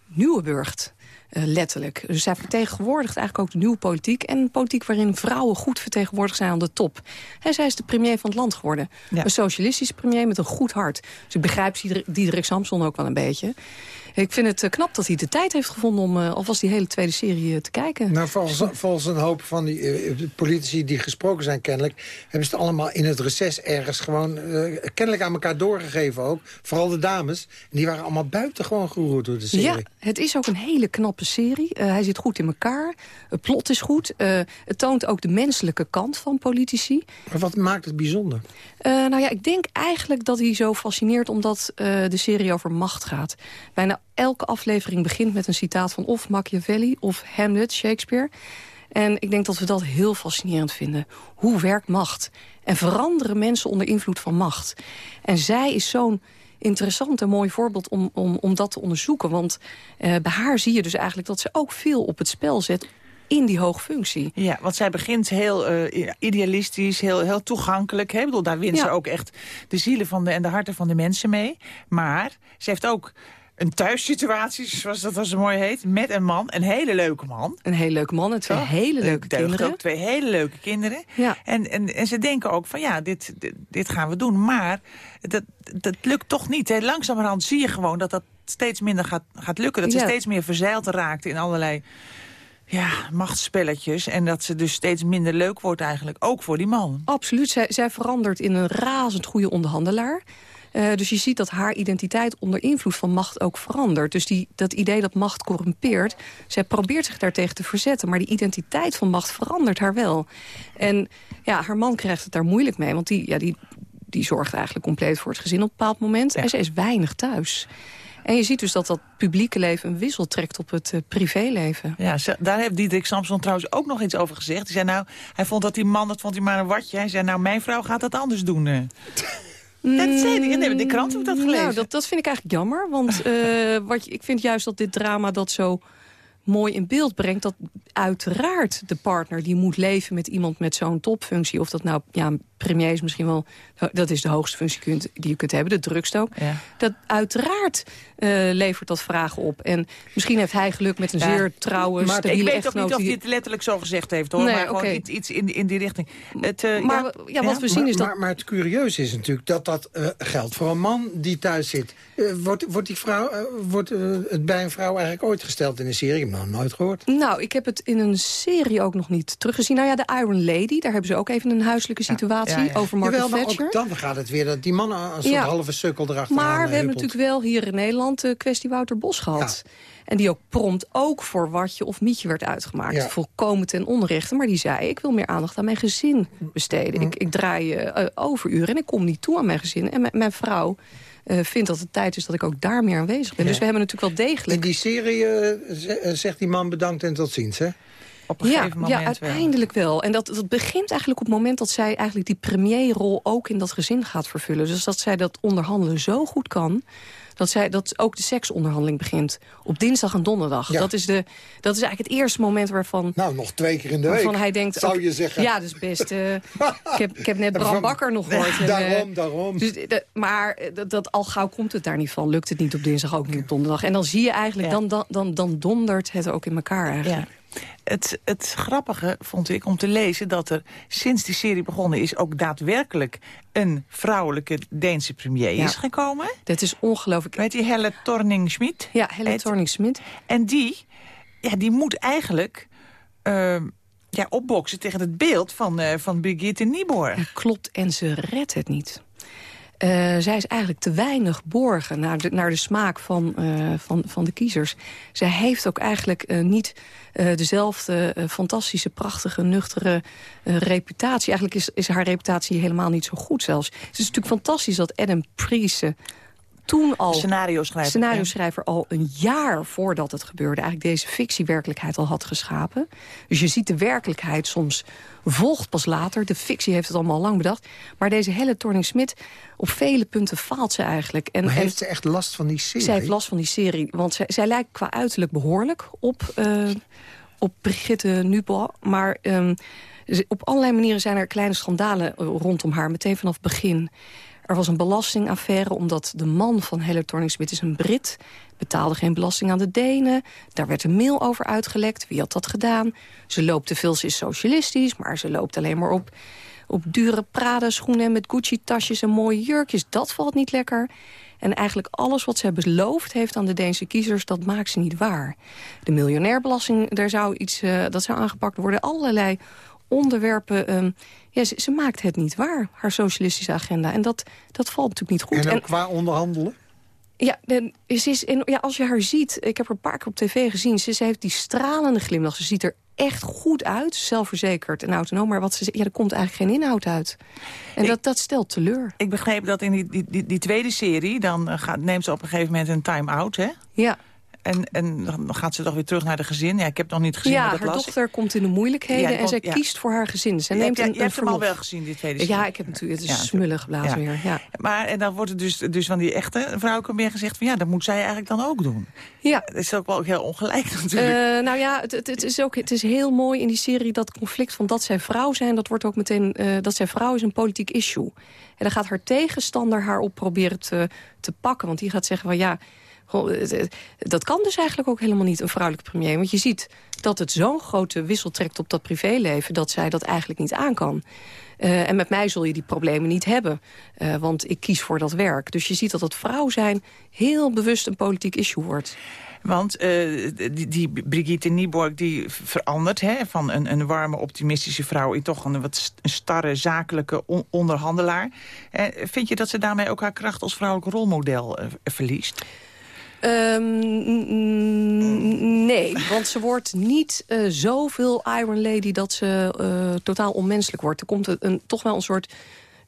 Nieuweburgt. eh, letterlijk. Dus zij vertegenwoordigt eigenlijk ook de nieuwe politiek... en een politiek waarin vrouwen goed vertegenwoordigd zijn aan de top. En zij is de premier van het land geworden. Ja. Een socialistische premier met een goed hart. Dus ik begrijp Diederik- Diederik Samson ook wel een beetje. Ik vind het eh, knap dat hij de tijd heeft gevonden... om eh, alvast die hele tweede serie eh, te kijken. Nou, volgens, volgens een hoop van die politici die gesproken zijn kennelijk... hebben ze het allemaal in het reces ergens gewoon kennelijk aan elkaar doorgegeven ook. Vooral de dames. En die waren allemaal buitengewoon geroerd door de serie. Ja, het is ook een hele knappe serie. Hij zit goed in elkaar. Het plot is goed. Het toont ook de menselijke kant van politici. Maar wat maakt het bijzonder? Nou ja, ik denk eigenlijk dat hij zo fascineert... omdat de serie over macht gaat. Bijna elke aflevering begint met een citaat van of Machiavelli... of Hamlet, Shakespeare. En ik denk dat we dat heel fascinerend vinden. Hoe werkt macht? En veranderen mensen onder invloed van macht? En zij is zo'n interessant en mooi voorbeeld om, om, om dat te onderzoeken. Want eh, bij haar zie je dus eigenlijk dat ze ook veel op het spel zet in die hoge functie. Ja, want zij begint heel eh, idealistisch, heel, heel toegankelijk. Hè? Ik bedoel, daar wint Ja. ze ook echt de zielen van de, en de harten van de mensen mee. Maar ze heeft ook een thuissituatie, zoals dat als zo mooi heet... met een man, een hele leuke man. Een hele leuke man en twee hele leuke kinderen. ook twee hele leuke kinderen. Ja. En, en, en ze denken ook van ja, dit, dit, dit gaan we doen. Maar dat, dat lukt toch niet. Hè. Langzamerhand zie je gewoon dat dat steeds minder gaat, gaat lukken. Dat ze Ja. steeds meer verzeild raakt in allerlei ja, machtsspelletjes. En dat ze dus steeds minder leuk wordt eigenlijk. Ook voor die man. Absoluut. Zij, zij verandert in een razend goede onderhandelaar. Eh, dus je ziet dat haar identiteit onder invloed van macht ook verandert. Dus die, dat idee dat macht corrumpeert... zij probeert zich daartegen te verzetten... maar die identiteit van macht verandert haar wel. En ja, haar man krijgt het daar moeilijk mee... want die, ja, die, die zorgt eigenlijk compleet voor het gezin op een bepaald moment. En zij is weinig thuis. En je ziet dus dat dat publieke leven een wissel trekt op het eh, privéleven. Ja, ze- daar heeft Diederik Samson trouwens ook nog iets over gezegd. Hij zei nou, hij vond dat die man, dat vond hij maar een watje. Hij zei nou, mijn vrouw gaat dat anders doen. Dat zei hij. Nee, de krant heb ik dat gelezen. Nou, dat, dat vind ik eigenlijk jammer. Want eh, wat ik vind juist dat dit drama dat zo mooi in beeld brengt... dat uiteraard de partner die moet leven met iemand met zo'n topfunctie... of dat nou, ja, premier is misschien wel... dat is de hoogste functie kunt, die je kunt hebben, de drukste ook. Ja. Dat uiteraard eh, levert dat vragen op. En misschien heeft hij geluk met een Ja. zeer trouwe, Maar ik weet ook niet of hij het letterlijk zo gezegd heeft, hoor. Nee, maar gewoon iets, iets in, in die richting. Het, eh, Maar ja, ja, wat we zien maar, is dat... maar, maar het curieuze is natuurlijk dat dat eh, geldt voor een man die thuis zit. Wordt, wordt, die vrouw, wordt het bij een vrouw eigenlijk ooit gesteld in een serie? Ik heb het nog nooit gehoord. Nou, ik heb het in een serie ook nog niet teruggezien. Nou ja, de Iron Lady, daar hebben ze ook even een huiselijke situatie ja, ja. over Margaret Jawel, maar Thatcher. ook dan gaat het weer dat die man een soort Ja. halve sukkel erachteraan Maar we hebben natuurlijk wel hier in Nederland de kwestie Wouter Bos gehad. En die ook prompt ook voor watje of mietje werd uitgemaakt. Ja. Volkomen ten onrechte. Maar die zei, ik wil meer aandacht aan mijn gezin besteden. Ik, ik draai eh, eh, overuren en ik kom niet toe aan mijn gezin. En mijn- mijn vrouw eh, vindt dat het tijd is dat ik ook daar meer aanwezig ben. Ja. Dus we hebben natuurlijk wel In degelijk... die serie eh, eh, zegt die man bedankt en tot ziens, hè? Op een Ja, gegeven moment ja, uiteindelijk wel. En dat, dat begint eigenlijk op het moment dat zij eigenlijk die premierrol ook in dat gezin gaat vervullen. Dus dat zij dat onderhandelen zo goed kan. Dat, zij, dat ook de seksonderhandeling begint. Op dinsdag en donderdag. Ja. Dat, is de, dat is eigenlijk het eerste moment waarvan... Nou, nog twee keer in de Waarvan week, hij denkt, zou je zeggen. Ja, dus best. eh, ik, heb, ik heb net Bram Bakker nog gehoord. en, eh, daarom, daarom. dus, de- maar eh, dat, dat al gauw komt het daar niet van. Lukt het niet op dinsdag, ook niet op donderdag. En dan zie je eigenlijk, Ja. dan, dan, dan, dan dondert het ook in elkaar eigenlijk. Ja. Het, het grappige vond ik om te lezen dat er sinds die serie begonnen is... ook daadwerkelijk een vrouwelijke Deense premier Ja. is gekomen. Dat is ongelooflijk. Weet je, Helle Torning-Schmid. Ja, Helle Thorning-Smit. En die, ja, die moet eigenlijk ehm, ja, opboksen tegen het beeld van, eh van Brigitte Nieborg. Klopt, en ze redt het niet. Eh, zij is eigenlijk te weinig borgen naar de, naar de smaak van, eh, van, van de kiezers. Zij heeft ook eigenlijk eh, niet dezelfde fantastische, prachtige, nuchtere reputatie. Eigenlijk is, is haar reputatie helemaal niet zo goed zelfs. Het is natuurlijk fantastisch dat Adam Priest toen al... Scenario-schrijver. Scenario-schrijver al een jaar voordat het gebeurde... eigenlijk deze fictiewerkelijkheid al had geschapen. Dus je ziet de werkelijkheid soms volgt pas later. De fictie heeft het allemaal lang bedacht. Maar deze Helle Torning-Smit, op vele punten faalt ze eigenlijk. En, maar heeft ze echt last van die serie? Zij heeft last van die serie. Want zij, zij lijkt qua uiterlijk behoorlijk op, uh, op Brigitte Nubo. Maar... Um, op allerlei manieren zijn er kleine schandalen eh, rondom haar, meteen vanaf het begin. Er was een belastingaffaire omdat de man van Helle Torning-Smit is een Brit. Betaalde geen belasting aan de Denen. Daar werd een mail over uitgelekt. Wie had dat gedaan? Ze loopt te veel, ze is socialistisch, maar ze loopt alleen maar op, op dure Prada-schoenen... met Gucci-tasjes en mooie jurkjes. Dat valt niet lekker. En eigenlijk alles wat zij beloofd heeft aan de Deense kiezers... dat maakt ze niet waar. De miljonairbelasting, daar zou iets, uh, dat zou aangepakt worden. Allerlei onderwerpen... Um, ja, ze, ze, maakt het niet waar, haar socialistische agenda. En dat, dat valt natuurlijk niet goed. En ook qua onderhandelen? Ja, en ze is, en, ja, als je haar ziet, ik heb haar een paar keer op tv gezien... Ze, ze heeft die stralende glimlach, ze ziet er echt goed uit, zelfverzekerd en autonoom. Maar wat ze, ja, er komt eigenlijk geen inhoud uit. En dat, dat stelt teleur. Ik begreep dat in die, die, die, tweede serie... dan uh, gaat, neemt ze op een gegeven moment een time-out, hè? Ja. En, en dan gaat ze toch weer terug naar de gezin. Ja, ik heb nog niet gezien ja, dat haar dochter komt in de moeilijkheden en zij kiest voor haar gezin. Zij neemt je, een, je hebt hem al wel gezien, dit tweede Ja, ik heb natuurlijk, het is smullig geblazen weer. Ja. Maar en dan wordt het dus, dus van die echte vrouw meer gezegd van ja, dat moet zij eigenlijk dan ook doen. Ja. Dat is ook wel heel ongelijk natuurlijk. Uh, nou ja, het, het, het, is ook, het is heel mooi in die serie dat conflict van dat zij vrouw zijn, dat wordt ook meteen, uh, dat zij vrouw is een politiek issue. En dan gaat haar tegenstander haar op proberen te, te pakken. Want die gaat zeggen van ja, dat kan dus eigenlijk ook helemaal niet, een vrouwelijke premier. Want je ziet dat het zo'n grote wissel trekt op dat privéleven... dat zij dat eigenlijk niet aan kan. Uh, en met mij zul je die problemen niet hebben. Want ik kies voor dat werk. Dus je ziet dat het vrouw zijn heel bewust een politiek issue wordt. Want die, Brigitte Nieborg die verandert hè, van een, een warme, optimistische vrouw... in toch een wat starre, zakelijke on onderhandelaar. vind je dat ze daarmee ook haar kracht als vrouwelijk rolmodel verliest? Um, nee, want ze wordt niet uh, zoveel Iron Lady dat ze uh, totaal onmenselijk wordt. Er komt een, een, toch wel een soort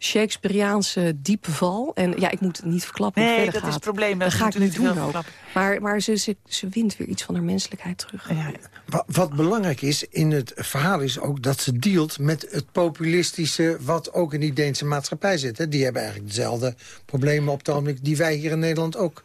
Shakespeareaanse diepe val. En ja, ik moet het niet verklappen nee, verder dat gaat. is het probleem. Dat, dat ga ik niet doen ook. Maar, maar ze, ze, ze, wint weer iets van haar menselijkheid terug. Ja, wat, wat, belangrijk is in het verhaal is ook dat ze dealt met het populistische... wat ook in die Deense maatschappij zit. Hè. Die hebben eigenlijk dezelfde problemen op het ogenblik... die wij hier in Nederland ook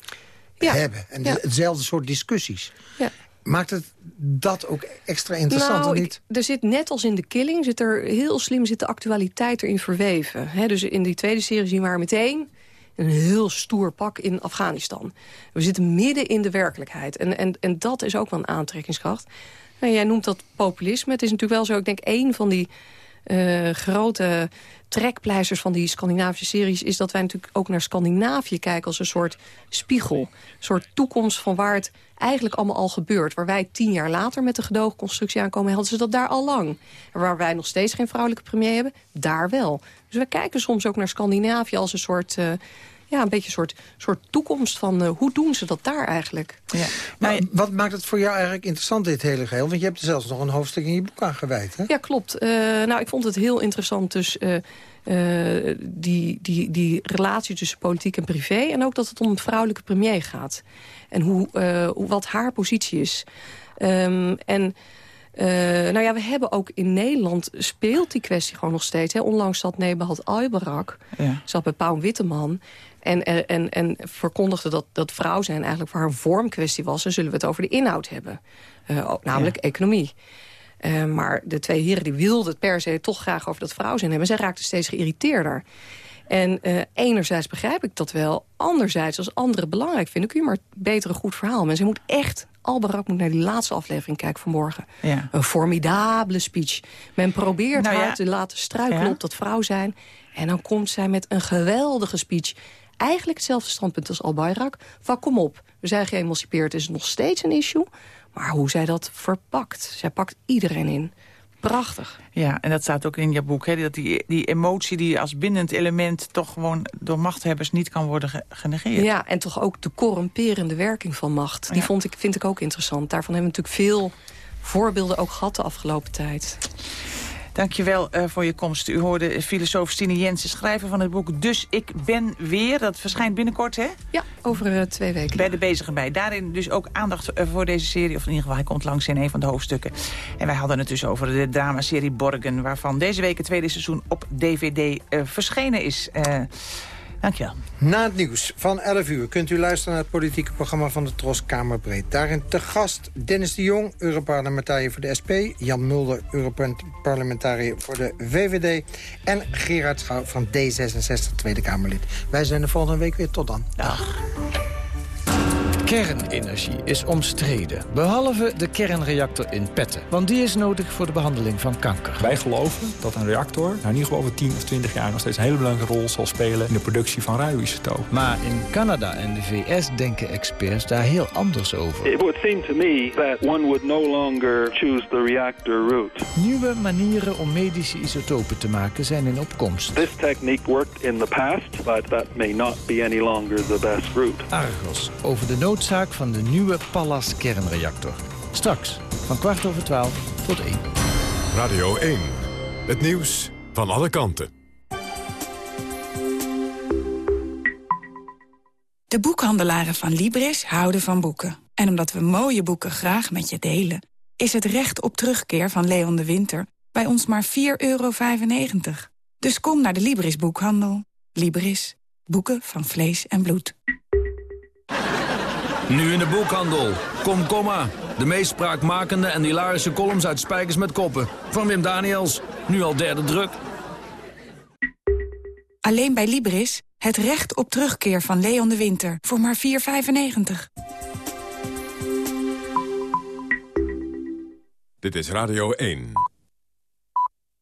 ja. hebben. En ja. hetzelfde soort discussies. Ja. Maakt het dat ook extra interessant nou, niet? Ik, er zit net als in de killing, zit er heel slim zit de actualiteit erin verweven. He, dus in die tweede serie zien we haar meteen een heel stoer pak in Afghanistan. We zitten midden in de werkelijkheid. En, en, en dat is ook wel een aantrekkingskracht. Nou, jij noemt dat populisme. Het is natuurlijk wel zo, ik denk één van die uh, grote trekpleisters van die Scandinavische series... is dat wij natuurlijk ook naar Scandinavië kijken als een soort spiegel. Een soort toekomst van waar het eigenlijk allemaal al gebeurt. Waar wij tien jaar later met de gedoogconstructie aankomen... hadden ze dat daar al lang. En waar wij nog steeds geen vrouwelijke premier hebben, daar wel. Dus we kijken soms ook naar Scandinavië als een soort... Uh, ja, een beetje een soort, soort toekomst van uh, hoe doen ze dat daar eigenlijk. Ja. Maar wat maakt het voor jou eigenlijk interessant, dit hele geheel? Want je hebt er zelfs nog een hoofdstuk in je boek aan gewijd, hè? Ja, klopt. Uh, nou, ik vond het heel interessant dus... Uh, uh, die, die, die relatie tussen politiek en privé... en ook dat het om een vrouwelijke premier gaat. En hoe, wat haar positie is. Um, en... Uh, nou ja, we hebben ook in Nederland speelt die kwestie gewoon nog steeds. Hè. Onlangs zat Nebahat Aybarak, ja. zat bij Pauw Witteman... En, en, en verkondigde dat, dat vrouw zijn eigenlijk voor haar een vormkwestie was... en zullen we het over de inhoud hebben. Uh, namelijk ja. economie. Uh, maar de twee heren die wilden het per se toch graag over dat vrouw zijn hebben. Zij raakten steeds geïrriteerder. En uh, enerzijds begrijp ik dat wel. Anderzijds, als anderen belangrijk vinden... kun je maar beter een goed verhaal. Mensen moet echt... Albarak moet naar die laatste aflevering kijken vanmorgen. Ja. Een formidabele speech. Men probeert nou haar te laten struikelen ja. op dat vrouw zijn. En dan komt zij met een geweldige speech. Eigenlijk hetzelfde standpunt als Al-Bayrak. Van kom op, we zijn geëmancipeerd, is nog steeds een issue. Maar hoe zij dat verpakt. Zij pakt iedereen in. Prachtig. Ja, en dat staat ook in je boek. Hè, dat die, die emotie die als bindend element... toch gewoon door machthebbers niet kan worden ge genegeerd. Ja, en toch ook de corrumperende werking van macht. Die Ja. vond ik, vind ik ook interessant. Daarvan hebben we natuurlijk veel voorbeelden ook gehad de afgelopen tijd. Dankjewel uh, voor je komst. U hoorde filosoof Stine Jensen schrijven van het boek Dus ik ben weer. Dat verschijnt binnenkort, hè? Ja, over uh, twee weken. Bij de bezigen bij. Daarin dus ook aandacht uh, voor deze serie. Of in ieder geval, hij komt langs in een van de hoofdstukken. En wij hadden het dus over de dramaserie Borgen... waarvan deze week het tweede seizoen op DVD verschenen is. Dankjewel. Na het nieuws van 11 uur kunt u luisteren naar het politieke programma van de Tros Kamerbreed. Daarin te gast Dennis de Jong, Europarlementariër voor de SP... Jan Mulder, Europarlementariër voor de VVD... en Gerard Schouw van D66, Tweede Kamerlid. Wij zijn de volgende week weer. Tot dan. Dag. Kernenergie is omstreden, behalve de kernreactor in Petten. Want die is nodig voor de behandeling van kanker. Wij geloven dat een reactor nou in ieder geval over 10 of 20 jaar... nog steeds een hele belangrijke rol zal spelen in de productie van radioisotopen. Maar in Canada en de VS denken experts daar heel anders over. It would seem to me that one would no longer choose the reactor route. Nieuwe manieren om medische isotopen te maken zijn in opkomst. This technique worked in the past, but that may not be any longer the best route. Argos, over de noodzaak van de nieuwe Pallas kernreactor. Straks, van kwart over twaalf tot één. Radio 1, het nieuws van alle kanten. De boekhandelaren van Libris houden van boeken. En omdat we mooie boeken graag met je delen... is het recht op terugkeer van Leon de Winter bij ons maar 4,95 euro. Dus kom naar de Libris boekhandel. Libris. Boeken van vlees en bloed. Nu in de boekhandel. Kom, komma. De meest spraakmakende en hilarische columns uit Spijkers met Koppen. Van Wim Daniels. Nu al derde druk. Alleen bij Libris. Het recht op terugkeer van Leon de Winter. Voor maar 4,95. Dit is Radio 1.